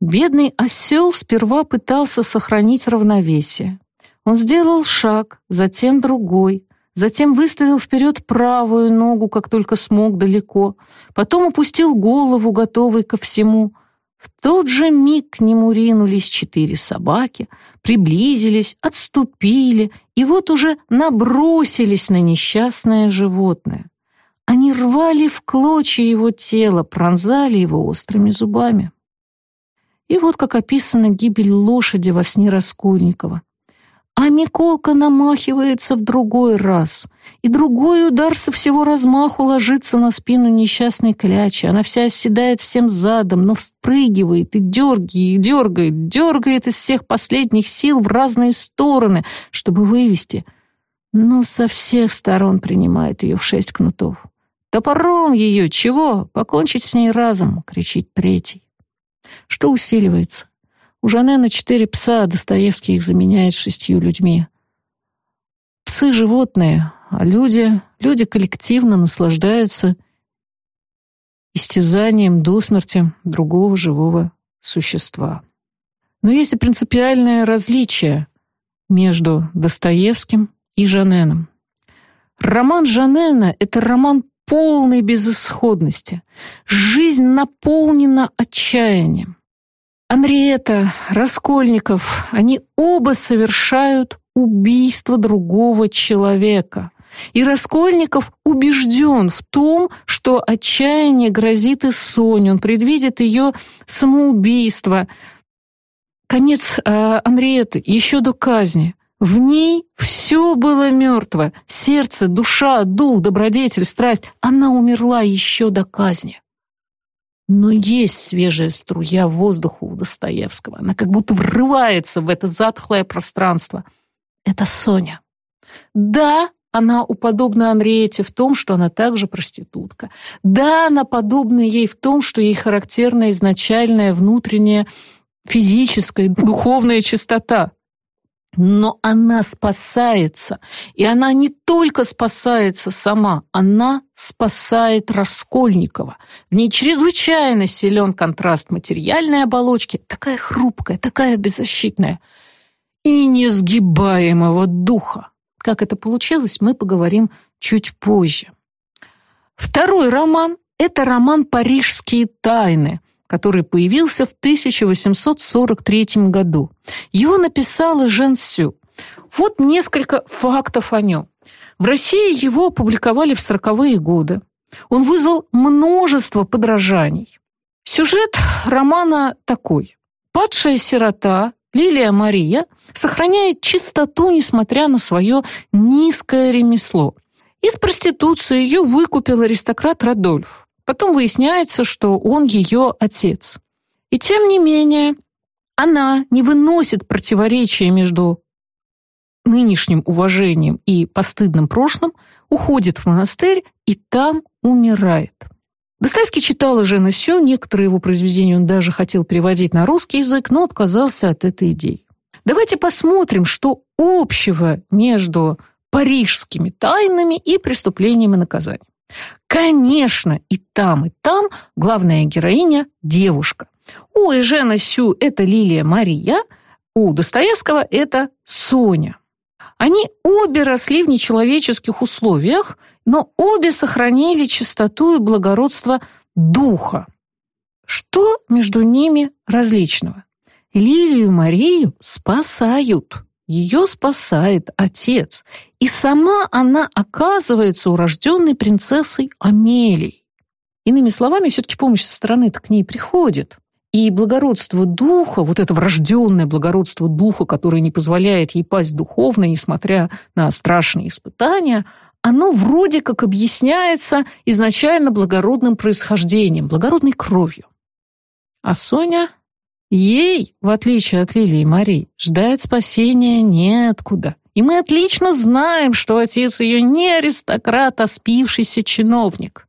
Бедный осел сперва пытался сохранить равновесие. Он сделал шаг, затем другой, затем выставил вперед правую ногу, как только смог далеко, потом опустил голову, готовый ко всему. В тот же миг к нему ринулись четыре собаки, приблизились, отступили и вот уже набросились на несчастное животное. Они рвали в клочья его тело, пронзали его острыми зубами. И вот как описана гибель лошади во сне Раскольникова. А Миколка намахивается в другой раз, и другой удар со всего размаху ложится на спину несчастной клячи. Она вся оседает всем задом, но вспрыгивает и дергает, и дергает, дергает из всех последних сил в разные стороны, чтобы вывести, но со всех сторон принимает ее в шесть кнутов. «Топором ее! Чего? Покончить с ней разом!» — кричит третий. Что усиливается? У Жанена четыре пса, а Достоевский их заменяет шестью людьми. Псы — животные, а люди, люди коллективно наслаждаются истязанием до смерти другого живого существа. Но есть и принципиальное различие между Достоевским и Жаненом. Роман Жанена — это роман полной безысходности. Жизнь наполнена отчаянием. Анриета, Раскольников, они оба совершают убийство другого человека. И Раскольников убежден в том, что отчаяние грозит и Соне, он предвидит ее самоубийство. Конец э, Анриеты еще до казни. В ней все было мертво. Сердце, душа, дух, добродетель, страсть. Она умерла еще до казни. Но есть свежая струя воздуха у Достоевского. Она как будто врывается в это затхлое пространство. Это Соня. Да, она уподобна Анриете в том, что она также проститутка. Да, она подобна ей в том, что ей характерна изначальная внутренняя физическая, духовная чистота. Но она спасается, и она не только спасается сама, она спасает Раскольникова. В ней чрезвычайно силен контраст материальной оболочки, такая хрупкая, такая беззащитная, и несгибаемого духа. Как это получилось, мы поговорим чуть позже. Второй роман – это роман «Парижские тайны», который появился в 1843 году. Его написала Жен Сю. Вот несколько фактов о нем. В России его опубликовали в 40-е годы. Он вызвал множество подражаний. Сюжет романа такой. Падшая сирота Лилия Мария сохраняет чистоту, несмотря на свое низкое ремесло. Из проституции ее выкупил аристократ Радольф. Потом выясняется, что он ее отец. И тем не менее, она не выносит противоречия между нынешним уважением и постыдным прошлым, уходит в монастырь и там умирает. Достоевский читал уже на Сю, некоторые его произведения он даже хотел переводить на русский язык, но отказался от этой идеи. Давайте посмотрим, что общего между парижскими тайнами и преступлением и наказанием. Конечно, и там, и там главная героиня – девушка. У Эжена Сю это Лилия Мария, у Достоевского это Соня. Они обе росли в нечеловеческих условиях, но обе сохранили чистоту и благородство духа. Что между ними различного? Лилию Марию спасают. Ее спасает отец. И сама она оказывается урожденной принцессой Амелией. Иными словами, все-таки помощь со стороны-то к ней приходит. И благородство духа, вот это врожденное благородство духа, которое не позволяет ей пасть духовно, несмотря на страшные испытания, оно вроде как объясняется изначально благородным происхождением, благородной кровью. А Соня, ей, в отличие от Лилии и Марии, ждать спасения неоткуда. И мы отлично знаем, что отец ее не аристократ, а спившийся чиновник.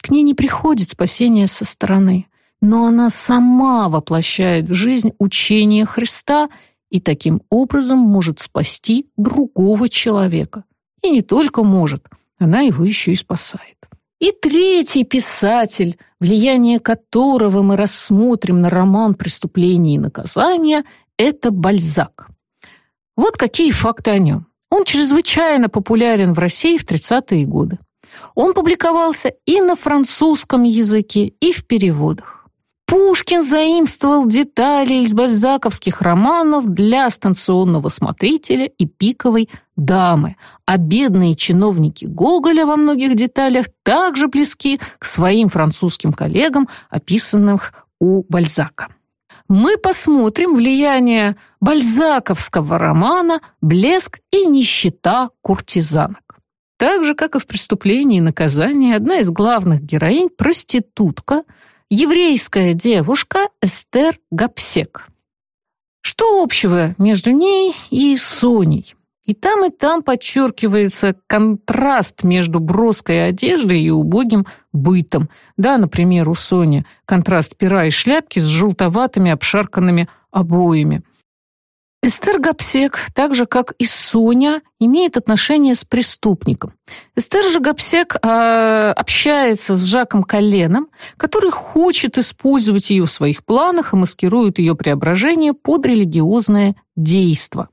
К ней не приходит спасение со стороны но она сама воплощает в жизнь учение Христа и таким образом может спасти другого человека. И не только может, она его еще и спасает. И третий писатель, влияние которого мы рассмотрим на роман «Преступление и наказание», это Бальзак. Вот какие факты о нем. Он чрезвычайно популярен в России в 30-е годы. Он публиковался и на французском языке, и в переводах. Пушкин заимствовал детали из бальзаковских романов для станционного смотрителя и пиковой дамы, а бедные чиновники Гоголя во многих деталях также близки к своим французским коллегам, описанных у Бальзака. Мы посмотрим влияние бальзаковского романа «Блеск и нищета куртизанок». Так же, как и в «Преступлении и наказании», одна из главных героинь – проститутка – еврейская девушка Эстер Гапсек. Что общего между ней и Соней? И там, и там подчеркивается контраст между броской одеждой и убогим бытом. Да, например, у Сони контраст пера и шляпки с желтоватыми обшарканными обоями – Эстер Гапсек, так же как и Соня, имеет отношение с преступником. Эстер же Гапсек э, общается с Жаком Коленом, который хочет использовать ее в своих планах и маскирует ее преображение под религиозное действо.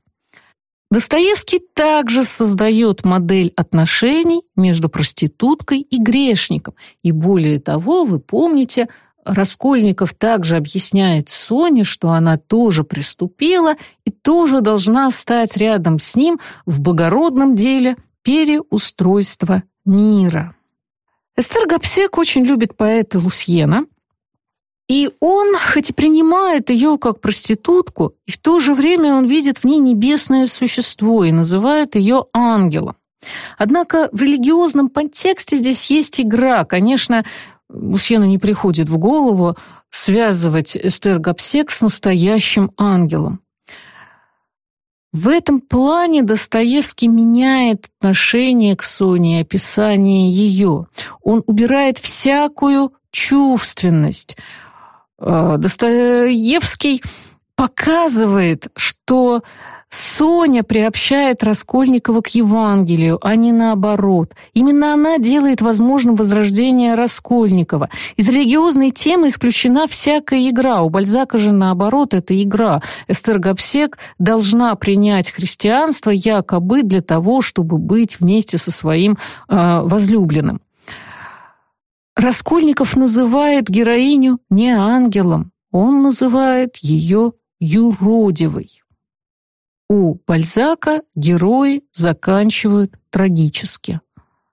Достоевский также создает модель отношений между проституткой и грешником. И более того, вы помните, Раскольников также объясняет Соне, что она тоже приступила и тоже должна стать рядом с ним в благородном деле переустройства мира. Эстер Гапсек очень любит поэта Лусьена, И он, хоть и принимает ее как проститутку, и в то же время он видит в ней небесное существо и называет ее ангелом. Однако в религиозном подтексте здесь есть игра. Конечно, Лусьену не приходит в голову связывать Эстер Гапсек с настоящим ангелом. В этом плане Достоевский меняет отношение к Соне и описание ее. Он убирает всякую чувственность. Э, Достоевский показывает, что Соня приобщает Раскольникова к Евангелию, а не наоборот. Именно она делает возможным возрождение Раскольникова. Из религиозной темы исключена всякая игра. У Бальзака же наоборот это игра. Эстер Гапсек должна принять христианство якобы для того, чтобы быть вместе со своим э, возлюбленным. Раскольников называет героиню не ангелом, он называет ее юродивой. У Бальзака герои заканчивают трагически.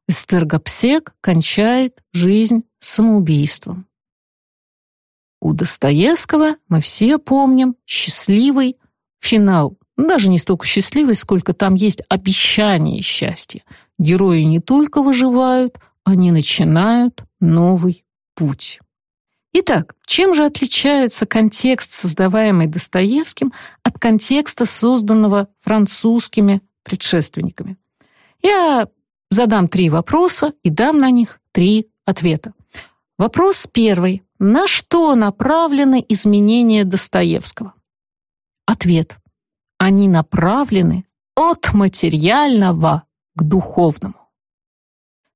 Эстергопсек кончает жизнь самоубийством. У Достоевского мы все помним счастливый финал. Даже не столько счастливый, сколько там есть обещание счастья. Герои не только выживают, они начинают новый путь. Итак, чем же отличается контекст, создаваемый Достоевским, от контекста, созданного французскими предшественниками? Я задам три вопроса и дам на них три ответа. Вопрос первый. На что направлены изменения Достоевского? Ответ. Они направлены от материального к духовному.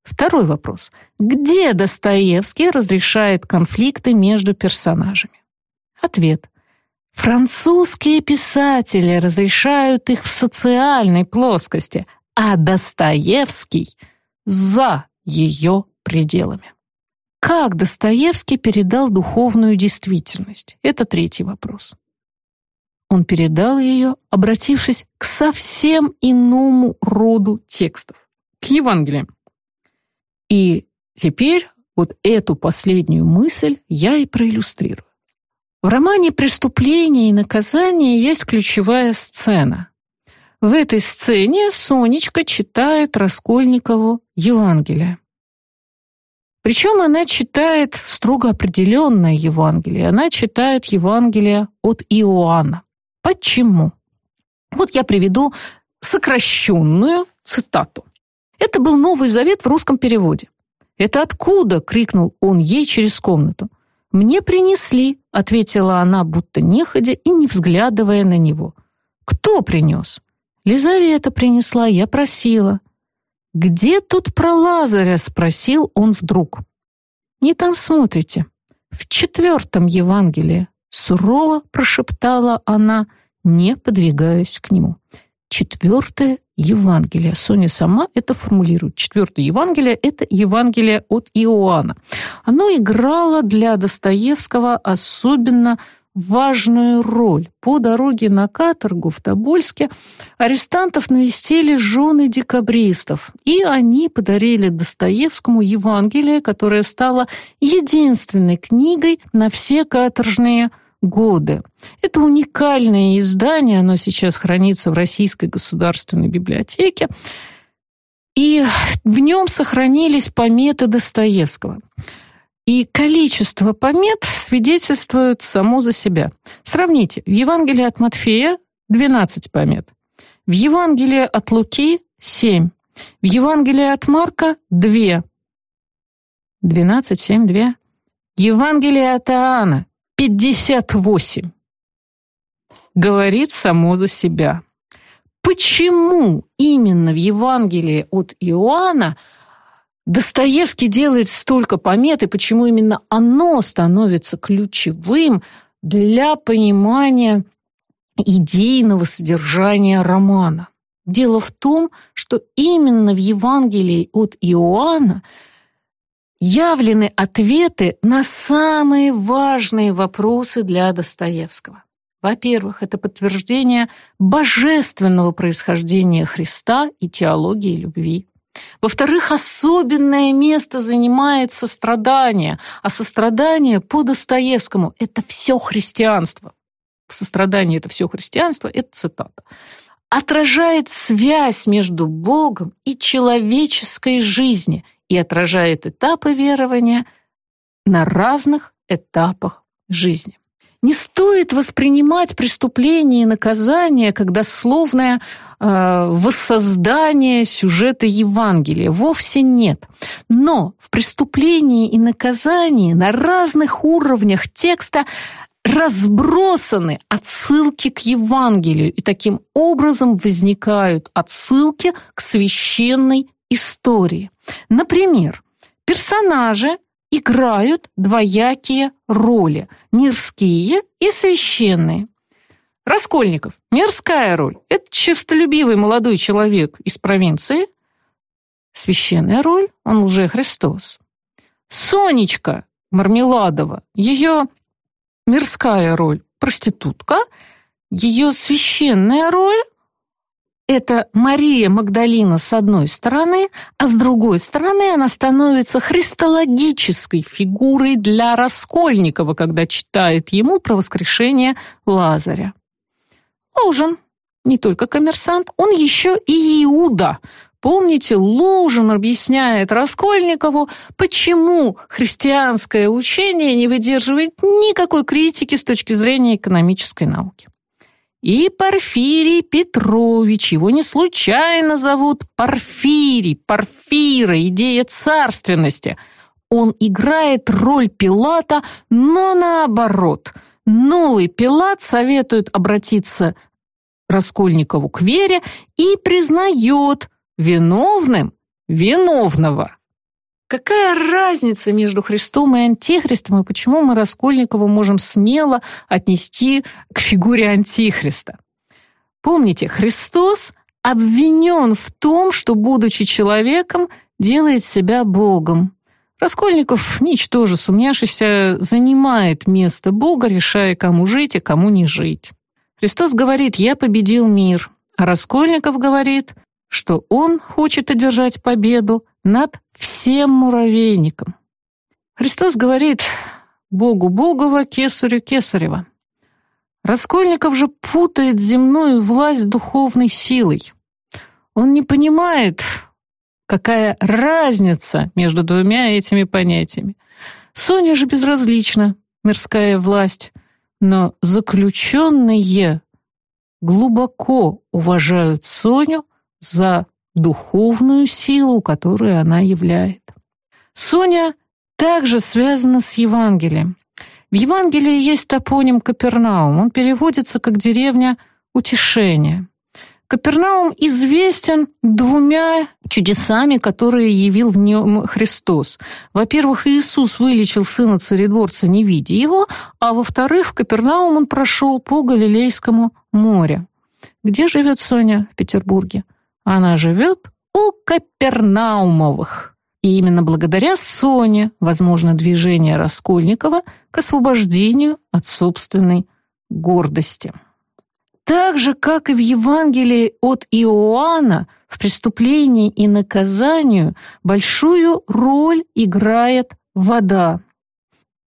Второй вопрос. Где Достоевский разрешает конфликты между персонажами? Ответ. Французские писатели разрешают их в социальной плоскости, а Достоевский — за ее пределами. Как Достоевский передал духовную действительность? Это третий вопрос. Он передал ее, обратившись к совсем иному роду текстов, к Евангелиям. И теперь вот эту последнюю мысль я и проиллюстрирую. В романе «Преступление и наказание» есть ключевая сцена. В этой сцене Сонечка читает Раскольникову Евангелие. Причем она читает строго определенное Евангелие. Она читает Евангелие от Иоанна. Почему? Вот я приведу сокращенную цитату. Это был Новый Завет в русском переводе. «Это откуда?» — крикнул он ей через комнату. «Мне принесли», — ответила она, будто неходя и не взглядывая на него. «Кто принес?» «Лизавета принесла, я просила». «Где тут про Лазаря?» — спросил он вдруг. «Не там смотрите. В четвертом Евангелии», — сурово прошептала она, не подвигаясь к нему. Четвертое Евангелие. Соня сама это формулирует. Четвертое Евангелие — это Евангелие от Иоанна. Оно играло для Достоевского особенно важную роль. По дороге на каторгу в Тобольске арестантов навестили жены декабристов, и они подарили Достоевскому Евангелие, которое стало единственной книгой на все каторжные годы. Это уникальное издание, оно сейчас хранится в Российской государственной библиотеке, и в нем сохранились пометы Достоевского. И количество помет свидетельствует само за себя. Сравните, в Евангелии от Матфея 12 помет, в Евангелии от Луки 7, в Евангелии от Марка 2. 12, 7, 2. Евангелие от Иоанна 58. Говорит само за себя. Почему именно в Евангелии от Иоанна Достоевский делает столько помет, и почему именно оно становится ключевым для понимания идейного содержания романа? Дело в том, что именно в Евангелии от Иоанна явлены ответы на самые важные вопросы для Достоевского. Во-первых, это подтверждение божественного происхождения Христа и теологии любви. Во-вторых, особенное место занимает сострадание, а сострадание по Достоевскому – это все христианство. Сострадание – это все христианство, это цитата. Отражает связь между Богом и человеческой жизнью и отражает этапы верования на разных этапах жизни. Не стоит воспринимать преступление и наказание как дословное э, воссоздание сюжета Евангелия. Вовсе нет. Но в преступлении и наказании на разных уровнях текста разбросаны отсылки к Евангелию, и таким образом возникают отсылки к священной истории. Например, персонажи играют двоякие роли – мирские и священные. Раскольников – мирская роль. Это честолюбивый молодой человек из провинции. Священная роль – он уже Христос. Сонечка Мармеладова – ее мирская роль – проститутка. Ее священная роль это Мария Магдалина с одной стороны, а с другой стороны она становится христологической фигурой для Раскольникова, когда читает ему про воскрешение Лазаря. Лужин, не только коммерсант, он еще и Иуда. Помните, Лужин объясняет Раскольникову, почему христианское учение не выдерживает никакой критики с точки зрения экономической науки. И Порфирий Петрович, его не случайно зовут Порфирий, Порфира, идея царственности. Он играет роль Пилата, но наоборот. Новый Пилат советует обратиться Раскольникову к вере и признает виновным виновного. Какая разница между Христом и Антихристом, и почему мы Раскольникова можем смело отнести к фигуре Антихриста? Помните, Христос обвинен в том, что, будучи человеком, делает себя Богом. Раскольников, ничтоже сумняшися, занимает место Бога, решая, кому жить и кому не жить. Христос говорит «Я победил мир», а Раскольников говорит, что он хочет одержать победу над всем муравейником. Христос говорит «Богу Богова, кесарю Кесарева». Раскольников же путает земную власть духовной силой. Он не понимает, какая разница между двумя этими понятиями. Соня же безразлична, мирская власть, но заключенные глубоко уважают Соню за духовную силу, которую она являет. Соня также связана с Евангелием. В Евангелии есть топоним Капернаум. Он переводится как «деревня утешения». Капернаум известен двумя чудесами, которые явил в нем Христос. Во-первых, Иисус вылечил сына царедворца, не видя его, а во-вторых, в Капернаум он прошел по Галилейскому морю. Где живет Соня в Петербурге? Она живет у Капернаумовых. И именно благодаря Соне возможно движение Раскольникова к освобождению от собственной гордости. Так же, как и в Евангелии от Иоанна, в преступлении и наказанию большую роль играет вода.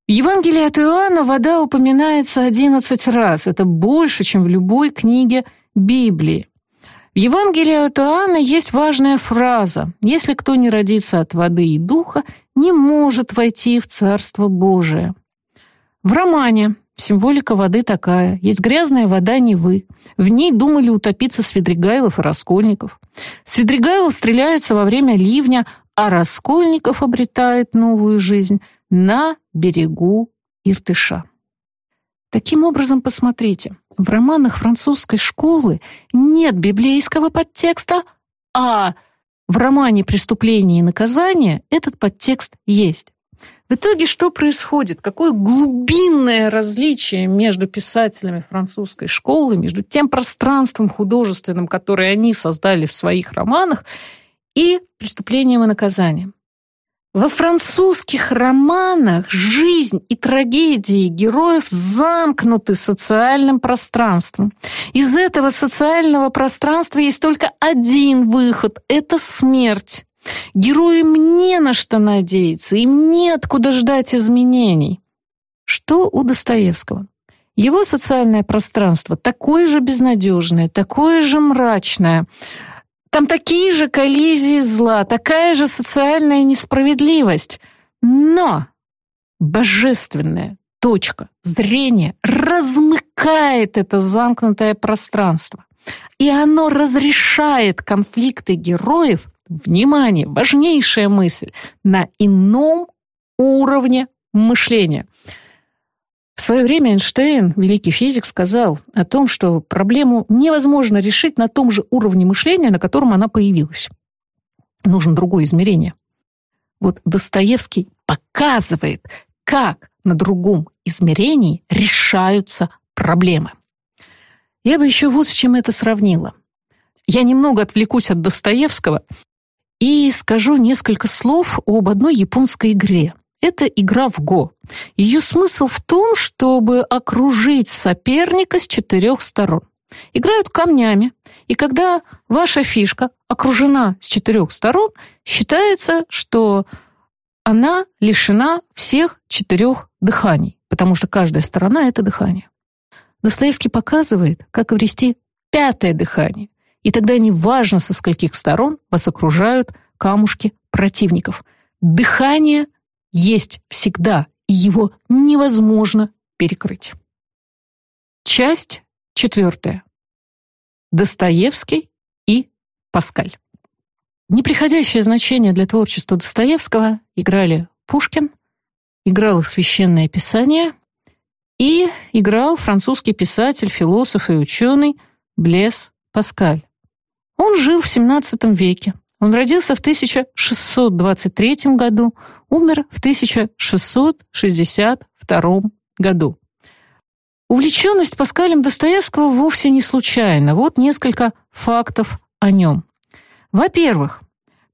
В Евангелии от Иоанна вода упоминается 11 раз. Это больше, чем в любой книге Библии. Евангелии от Иоанна есть важная фраза «Если кто не родится от воды и духа, не может войти в Царство Божие». В романе символика воды такая. Есть грязная вода Невы. В ней думали утопиться Свидригайлов и Раскольников. Свидригайлов стреляется во время ливня, а Раскольников обретает новую жизнь на берегу Иртыша. Таким образом, посмотрите, в романах французской школы нет библейского подтекста, а в романе «Преступление и наказание» этот подтекст есть. В итоге что происходит? Какое глубинное различие между писателями французской школы, между тем пространством художественным, которое они создали в своих романах, и преступлением и наказанием. Во французских романах жизнь и трагедии героев замкнуты социальным пространством. Из этого социального пространства есть только один выход – это смерть. Героям не на что надеяться, им неоткуда ждать изменений. Что у Достоевского? Его социальное пространство такое же безнадежное, такое же мрачное. Там такие же коллизии зла, такая же социальная несправедливость. Но божественная точка зрения размыкает это замкнутое пространство. И оно разрешает конфликты героев, внимание, важнейшая мысль, на ином уровне мышления. В свое время Эйнштейн, великий физик, сказал о том, что проблему невозможно решить на том же уровне мышления, на котором она появилась. Нужно другое измерение. Вот Достоевский показывает, как на другом измерении решаются проблемы. Я бы еще вот с чем это сравнила. Я немного отвлекусь от Достоевского и скажу несколько слов об одной японской игре. Это игра в Го. Ее смысл в том, чтобы окружить соперника с четырех сторон. Играют камнями, и когда ваша фишка окружена с четырех сторон, считается, что она лишена всех четырех дыханий, потому что каждая сторона — это дыхание. Достоевский показывает, как обрести пятое дыхание, и тогда не важно, со скольких сторон вас окружают камушки противников. Дыхание есть всегда, и его невозможно перекрыть. Часть четвертая. Достоевский и Паскаль. Неприходящее значение для творчества Достоевского играли Пушкин, играло Священное Писание и играл французский писатель, философ и ученый Блес Паскаль. Он жил в XVII веке. Он родился в 1623 году, умер в 1662 году. Увлеченность Паскалем Достоевского вовсе не случайна. Вот несколько фактов о нем. Во-первых,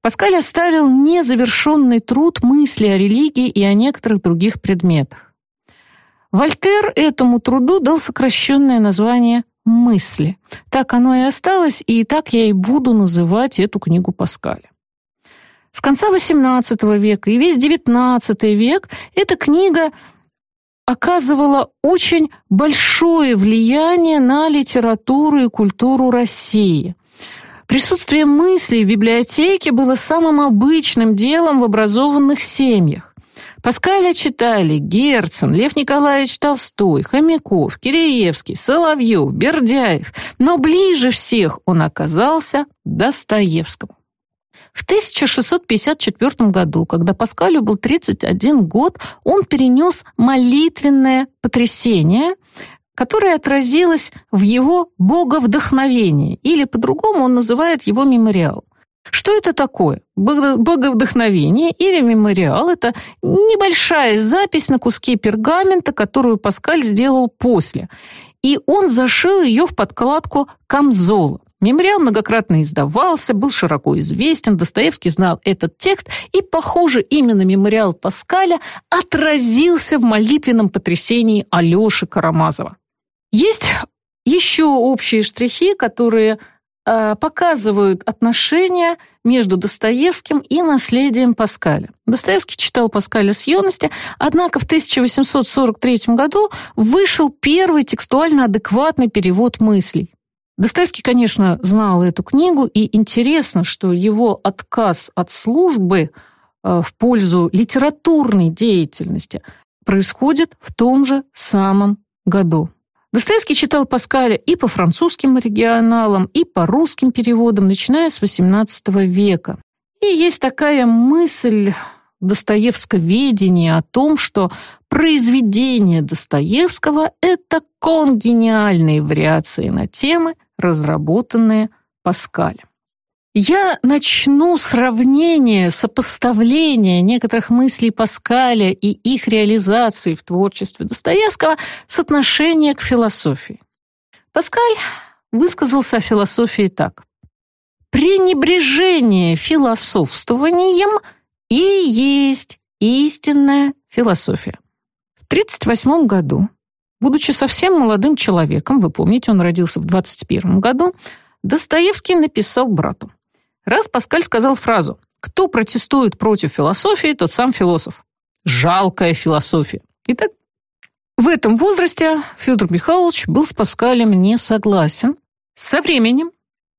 Паскаль оставил незавершенный труд мысли о религии и о некоторых других предметах. Вольтер этому труду дал сокращенное название «Мысли». Так оно и осталось, и так я и буду называть эту книгу Паскаля. С конца XVIII века и весь XIX век эта книга оказывала очень большое влияние на литературу и культуру России – Присутствие мыслей в библиотеке было самым обычным делом в образованных семьях. Паскаля читали Герцен, Лев Николаевич Толстой, Хомяков, Киреевский, Соловьев, Бердяев, но ближе всех он оказался Достоевскому. В 1654 году, когда Паскалю был 31 год, он перенес молитвенное потрясение, которое отразилось в его боговдохновении, или по-другому он называет его мемориал. Что это такое? Боговдохновение или мемориал – это небольшая запись на куске пергамента, которую Паскаль сделал после. И он зашил ее в подкладку камзола. Мемориал многократно издавался, был широко известен, Достоевский знал этот текст, и, похоже, именно мемориал Паскаля отразился в молитвенном потрясении Алёши Карамазова. Есть еще общие штрихи, которые показывают отношения между Достоевским и наследием Паскаля. Достоевский читал Паскаля с юности, однако в 1843 году вышел первый текстуально адекватный перевод мыслей. Достоевский, конечно, знал эту книгу, и интересно, что его отказ от службы э, в пользу литературной деятельности происходит в том же самом году. Достоевский читал Паскаля и по французским оригиналам, и по русским переводам, начиная с XVIII века. И есть такая мысль Достоевсковедения о том, что произведения Достоевского — это конгениальные вариации на темы, разработанные Паскалем. Я начну сравнение, сопоставление некоторых мыслей Паскаля и их реализации в творчестве Достоевского с отношения к философии. Паскаль высказался о философии так. «Пренебрежение философствованием и есть истинная философия». В 1938 году, будучи совсем молодым человеком, вы помните, он родился в 21 году, Достоевский написал брату. Раз Паскаль сказал фразу Кто протестует против философии, тот сам философ. Жалкая философия. Итак, в этом возрасте Федор Михайлович был с Паскалем не согласен. Со временем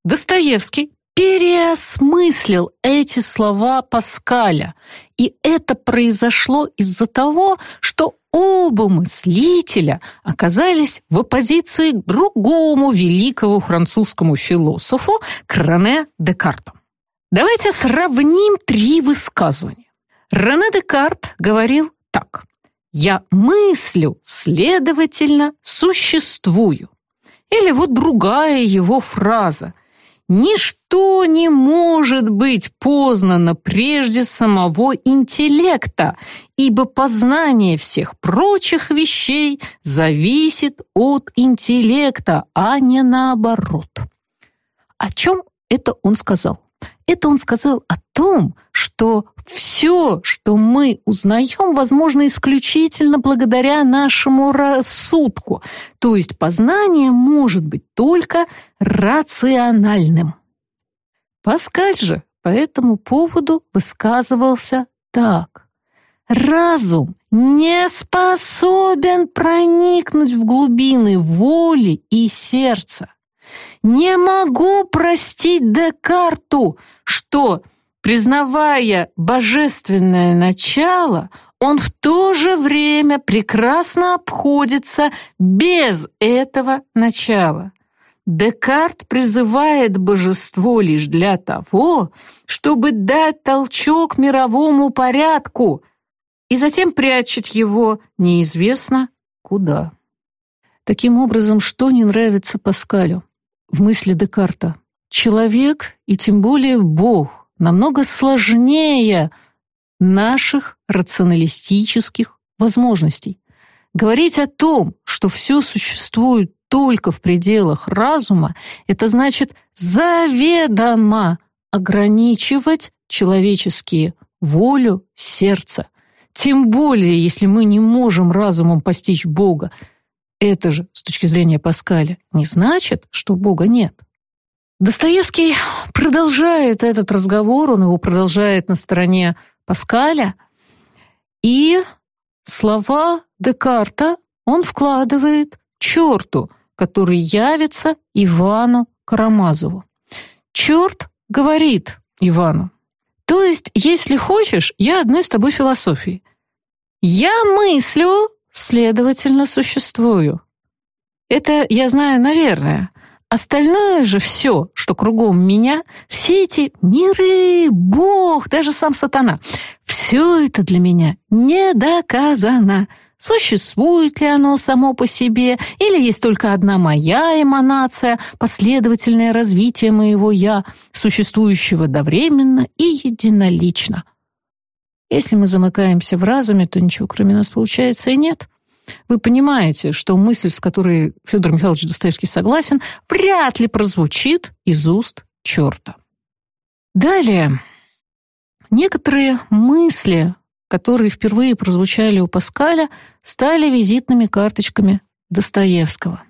Достоевский переосмыслил эти слова Паскаля. И это произошло из-за того, что оба мыслителя оказались в оппозиции к другому великому французскому философу Рене Декарту. Давайте сравним три высказывания. Рене Декарт говорил так. «Я мыслю, следовательно, существую». Или вот другая его фраза – Ничто не может быть познано прежде самого интеллекта, ибо познание всех прочих вещей зависит от интеллекта, а не наоборот. О чем это он сказал? Это он сказал о том, что все, что мы узнаем, возможно исключительно благодаря нашему рассудку. То есть познание может быть только рациональным. Паскаль же по этому поводу высказывался так. Разум не способен проникнуть в глубины воли и сердца. Не могу простить Декарту, что, признавая божественное начало, он в то же время прекрасно обходится без этого начала. Декарт призывает божество лишь для того, чтобы дать толчок мировому порядку и затем прячет его неизвестно куда. Таким образом, что не нравится Паскалю? В мысли Декарта. Человек, и тем более Бог, намного сложнее наших рационалистических возможностей. Говорить о том, что все существует только в пределах разума, это значит заведомо ограничивать человеческие волю сердца. Тем более, если мы не можем разумом постичь Бога, это же, с точки зрения Паскаля, не значит, что Бога нет. Достоевский продолжает этот разговор, он его продолжает на стороне Паскаля, и слова Декарта он вкладывает черту, который явится Ивану Карамазову. Черт говорит Ивану, то есть, если хочешь, я одной с тобой философией. Я мыслю следовательно, существую. Это я знаю, наверное. Остальное же все, что кругом меня, все эти миры, Бог, даже сам сатана, все это для меня не доказано. Существует ли оно само по себе, или есть только одна моя эманация, последовательное развитие моего «я», существующего довременно и единолично — если мы замыкаемся в разуме, то ничего кроме нас получается и нет. Вы понимаете, что мысль, с которой Федор Михайлович Достоевский согласен, вряд ли прозвучит из уст черта. Далее. Некоторые мысли, которые впервые прозвучали у Паскаля, стали визитными карточками Достоевского.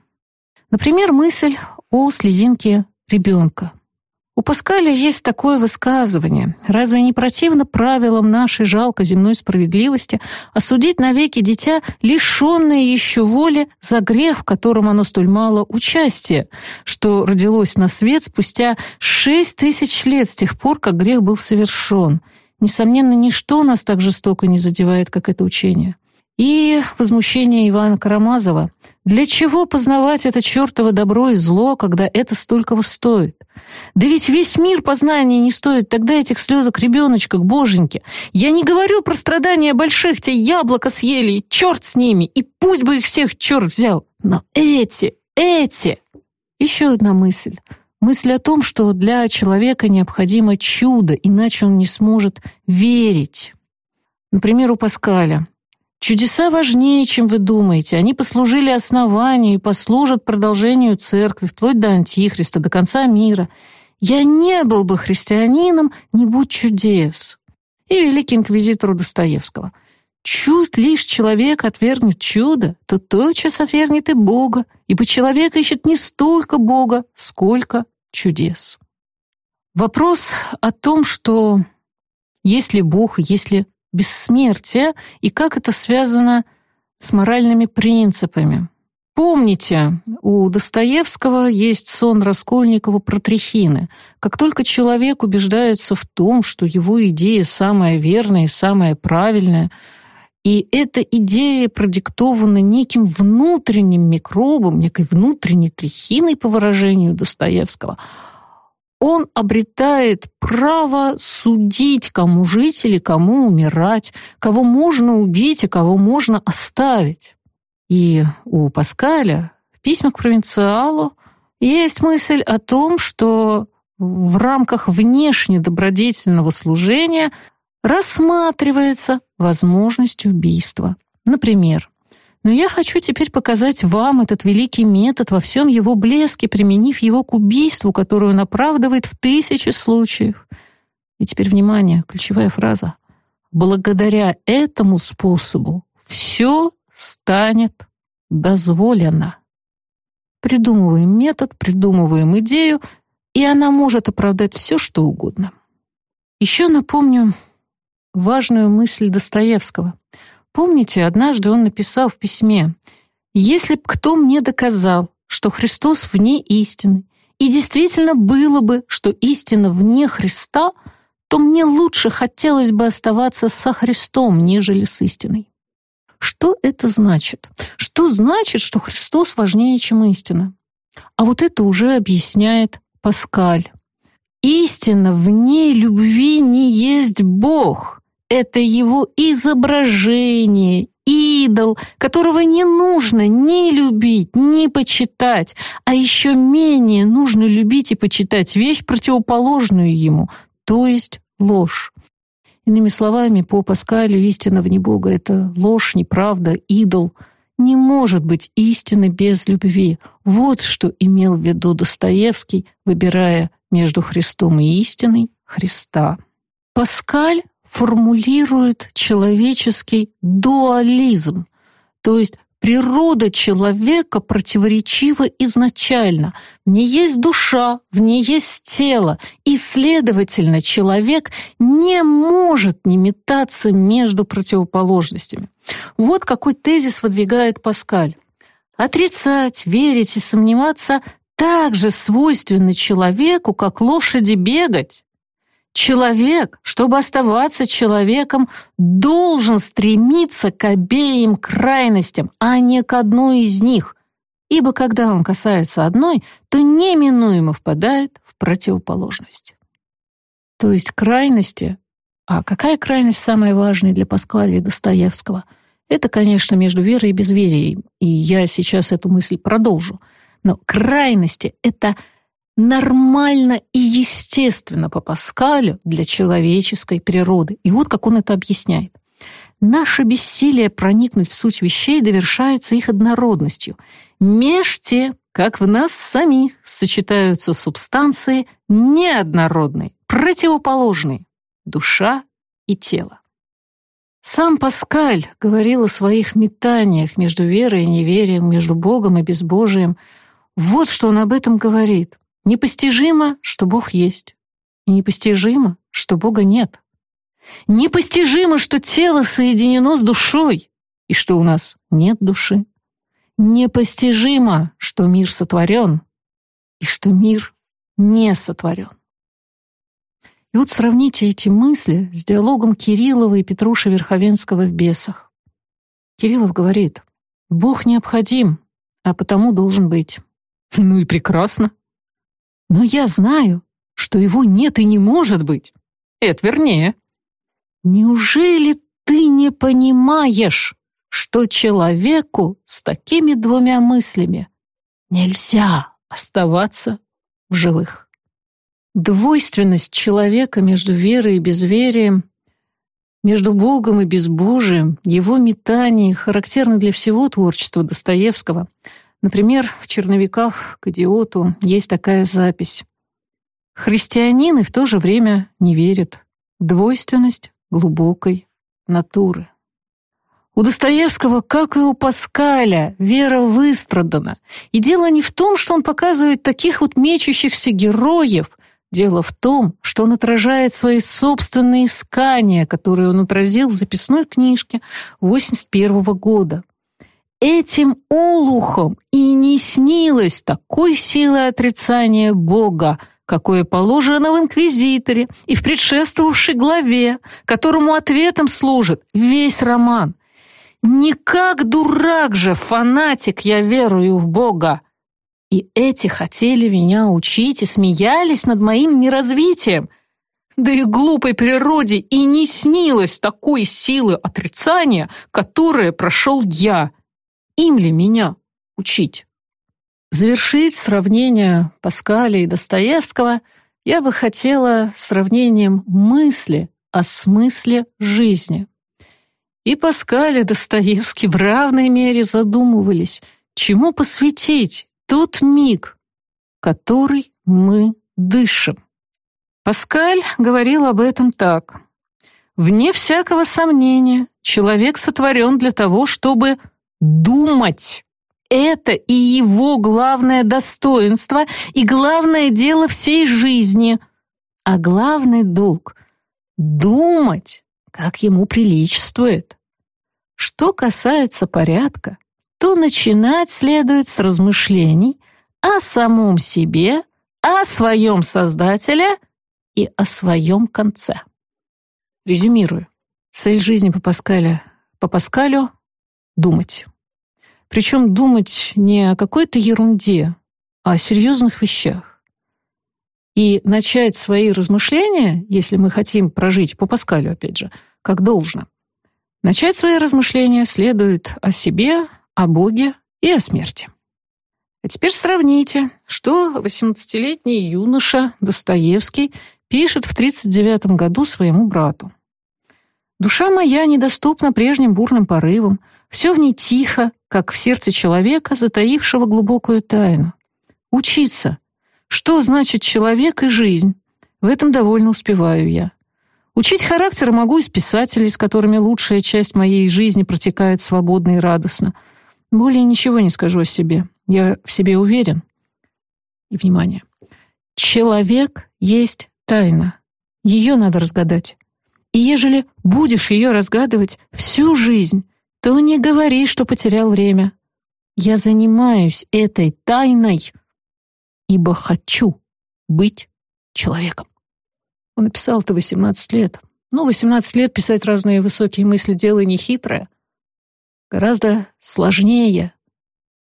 Например, мысль о слезинке ребенка. У Паскаля есть такое высказывание. Разве не противно правилам нашей жалкой земной справедливости осудить навеки дитя, лишенное еще воли за грех, в котором оно столь мало участия, что родилось на свет спустя шесть тысяч лет с тех пор, как грех был совершен? Несомненно, ничто нас так жестоко не задевает, как это учение. И возмущение Ивана Карамазова. Для чего познавать это чертово добро и зло, когда это столького стоит? Да ведь весь мир познания не стоит тогда этих слезок ребеночка к боженьке. Я не говорю про страдания больших, те яблоко съели, и черт с ними, и пусть бы их всех черт взял. Но эти, эти... Еще одна мысль. Мысль о том, что для человека необходимо чудо, иначе он не сможет верить. Например, у Паскаля. Чудеса важнее, чем вы думаете. Они послужили основанию и послужат продолжению церкви, вплоть до Антихриста, до конца мира. Я не был бы христианином, не будь чудес. И великий инквизитор Достоевского. Чуть лишь человек отвергнет чудо, то тотчас отвергнет и Бога, ибо человек ищет не столько Бога, сколько чудес. Вопрос о том, что есть ли Бог, есть ли бессмертие, и как это связано с моральными принципами. Помните, у Достоевского есть сон Раскольникова про трехины. Как только человек убеждается в том, что его идея самая верная и самая правильная, и эта идея продиктована неким внутренним микробом, некой внутренней трехиной, по выражению Достоевского, он обретает право судить, кому жить или кому умирать, кого можно убить, а кого можно оставить. И у Паскаля в письмах к провинциалу есть мысль о том, что в рамках внешне добродетельного служения рассматривается возможность убийства. Например, но я хочу теперь показать вам этот великий метод во всем его блеске, применив его к убийству, которое он оправдывает в тысячи случаев. И теперь, внимание, ключевая фраза. Благодаря этому способу все станет дозволено. Придумываем метод, придумываем идею, и она может оправдать все, что угодно. Еще напомню важную мысль Достоевского. Помните, однажды он написал в письме «Если б кто мне доказал, что Христос вне истины, и действительно было бы, что истина вне Христа, то мне лучше хотелось бы оставаться со Христом, нежели с истиной». Что это значит? Что значит, что Христос важнее, чем истина? А вот это уже объясняет Паскаль. Истина вне любви не есть Бог. Это его изображение, идол, которого не нужно ни любить, ни почитать, а еще менее нужно любить и почитать вещь, противоположную ему, то есть ложь. Иными словами, по Паскалю истина вне Бога — это ложь, неправда, идол. Не может быть истины без любви. Вот что имел в виду Достоевский, выбирая между Христом и истиной Христа. Паскаль формулирует человеческий дуализм, то есть Природа человека противоречива изначально. В ней есть душа, в ней есть тело, и, следовательно, человек не может не метаться между противоположностями. Вот какой тезис выдвигает Паскаль. Отрицать, верить и сомневаться так же свойственно человеку, как лошади бегать. Человек, чтобы оставаться человеком, должен стремиться к обеим крайностям, а не к одной из них, ибо когда он касается одной, то неминуемо впадает в противоположность. То есть крайности, а какая крайность самая важная для Паскаля и Достоевского? Это, конечно, между верой и безверием, и я сейчас эту мысль продолжу. Но крайности — это нормально и естественно по Паскалю для человеческой природы. И вот как он это объясняет. Наше бессилие проникнуть в суть вещей довершается их однородностью. Меж те, как в нас самих, сочетаются субстанции неоднородные, противоположные — душа и тело. Сам Паскаль говорил о своих метаниях между верой и неверием, между Богом и безбожием. Вот что он об этом говорит. Непостижимо, что Бог есть. И непостижимо, что Бога нет. Непостижимо, что тело соединено с душой, и что у нас нет души. Непостижимо, что мир сотворен, и что мир не сотворен. И вот сравните эти мысли с диалогом Кириллова и Петруша Верховенского в «Бесах». Кириллов говорит, «Бог необходим, а потому должен быть». Ну и прекрасно. Но я знаю, что его нет и не может быть. Это вернее. Неужели ты не понимаешь, что человеку с такими двумя мыслями нельзя оставаться в живых? Двойственность человека между верой и безверием, между Богом и безбожием, его метание характерны для всего творчества Достоевского — Например, в «Черновиках» к идиоту есть такая запись. Христианин и в то же время не верит. Двойственность глубокой натуры. У Достоевского, как и у Паскаля, вера выстрадана. И дело не в том, что он показывает таких вот мечущихся героев, Дело в том, что он отражает свои собственные искания, которые он отразил в записной книжке 81 -го года. Этим олухом и не снилось такой силы отрицания Бога, какое положено в инквизиторе и в предшествовавшей главе, которому ответом служит весь роман. Не как дурак же, фанатик, я верую в Бога. И эти хотели меня учить и смеялись над моим неразвитием. Да и глупой природе и не снилось такой силы отрицания, которая прошел я. Им ли меня учить? Завершить сравнение Паскаля и Достоевского я бы хотела сравнением мысли о смысле жизни. И Паскаль и Достоевский в равной мере задумывались, чему посвятить тот миг, который мы дышим. Паскаль говорил об этом так. «Вне всякого сомнения, человек сотворен для того, чтобы думать. Это и его главное достоинство, и главное дело всей жизни. А главный долг — думать, как ему приличествует. Что касается порядка, то начинать следует с размышлений о самом себе, о своем Создателе и о своем конце. Резюмирую. Цель жизни по Паскалю, по Паскалю — думать. Причем думать не о какой-то ерунде, а о серьезных вещах. И начать свои размышления, если мы хотим прожить по Паскалю, опять же, как должно, начать свои размышления следует о себе, о Боге и о смерти. А теперь сравните, что 18-летний юноша Достоевский пишет в 39 году своему брату. «Душа моя недоступна прежним бурным порывам, все в ней тихо, как в сердце человека, затаившего глубокую тайну. Учиться. Что значит человек и жизнь? В этом довольно успеваю я. Учить характер могу из писателей, с которыми лучшая часть моей жизни протекает свободно и радостно. Более ничего не скажу о себе. Я в себе уверен. И внимание. Человек есть тайна. Ее надо разгадать. И ежели будешь ее разгадывать всю жизнь, то не говори, что потерял время. Я занимаюсь этой тайной, ибо хочу быть человеком. Он написал это 18 лет. Ну, 18 лет писать разные высокие мысли — дело нехитрое. Гораздо сложнее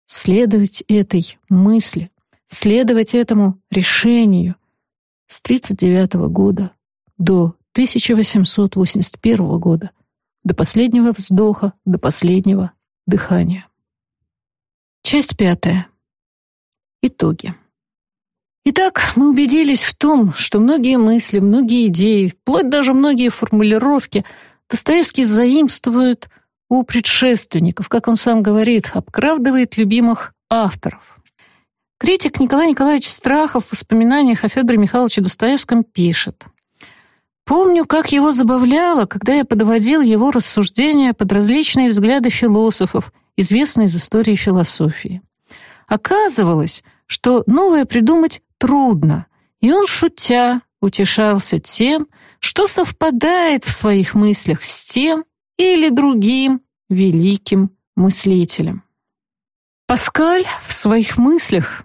следовать этой мысли, следовать этому решению с 39 года до 1881 года — до последнего вздоха, до последнего дыхания. Часть пятая. Итоги. Итак, мы убедились в том, что многие мысли, многие идеи, вплоть даже многие формулировки Достоевский заимствует у предшественников, как он сам говорит, обкравдывает любимых авторов. Критик Николай Николаевич Страхов в воспоминаниях о Федоре Михайловиче Достоевском пишет. Помню, как его забавляло, когда я подводил его рассуждения под различные взгляды философов, известные из истории философии. Оказывалось, что новое придумать трудно, и он, шутя, утешался тем, что совпадает в своих мыслях с тем или другим великим мыслителем. Паскаль в своих мыслях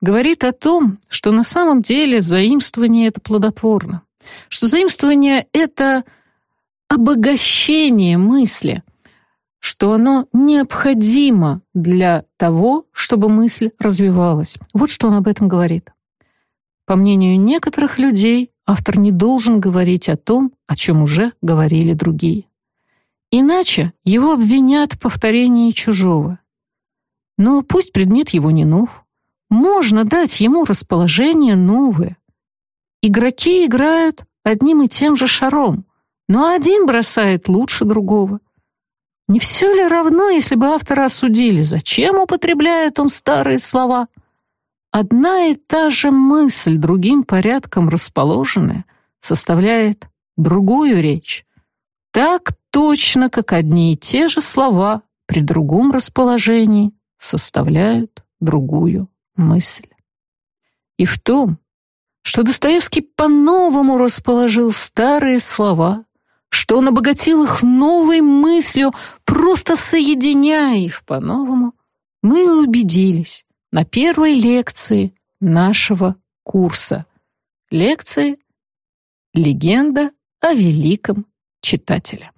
говорит о том, что на самом деле заимствование — это плодотворно что заимствование — это обогащение мысли, что оно необходимо для того, чтобы мысль развивалась. Вот что он об этом говорит. По мнению некоторых людей, автор не должен говорить о том, о чем уже говорили другие. Иначе его обвинят в повторении чужого. Но пусть предмет его не нов. Можно дать ему расположение новое, Игроки играют одним и тем же шаром, но один бросает лучше другого. Не все ли равно, если бы автора осудили, зачем употребляет он старые слова? Одна и та же мысль, другим порядком расположенная, составляет другую речь. Так точно, как одни и те же слова при другом расположении составляют другую мысль. И в том, что Достоевский по-новому расположил старые слова, что он обогатил их новой мыслью, просто соединяя их по-новому, мы убедились на первой лекции нашего курса. Лекции «Легенда о великом читателе».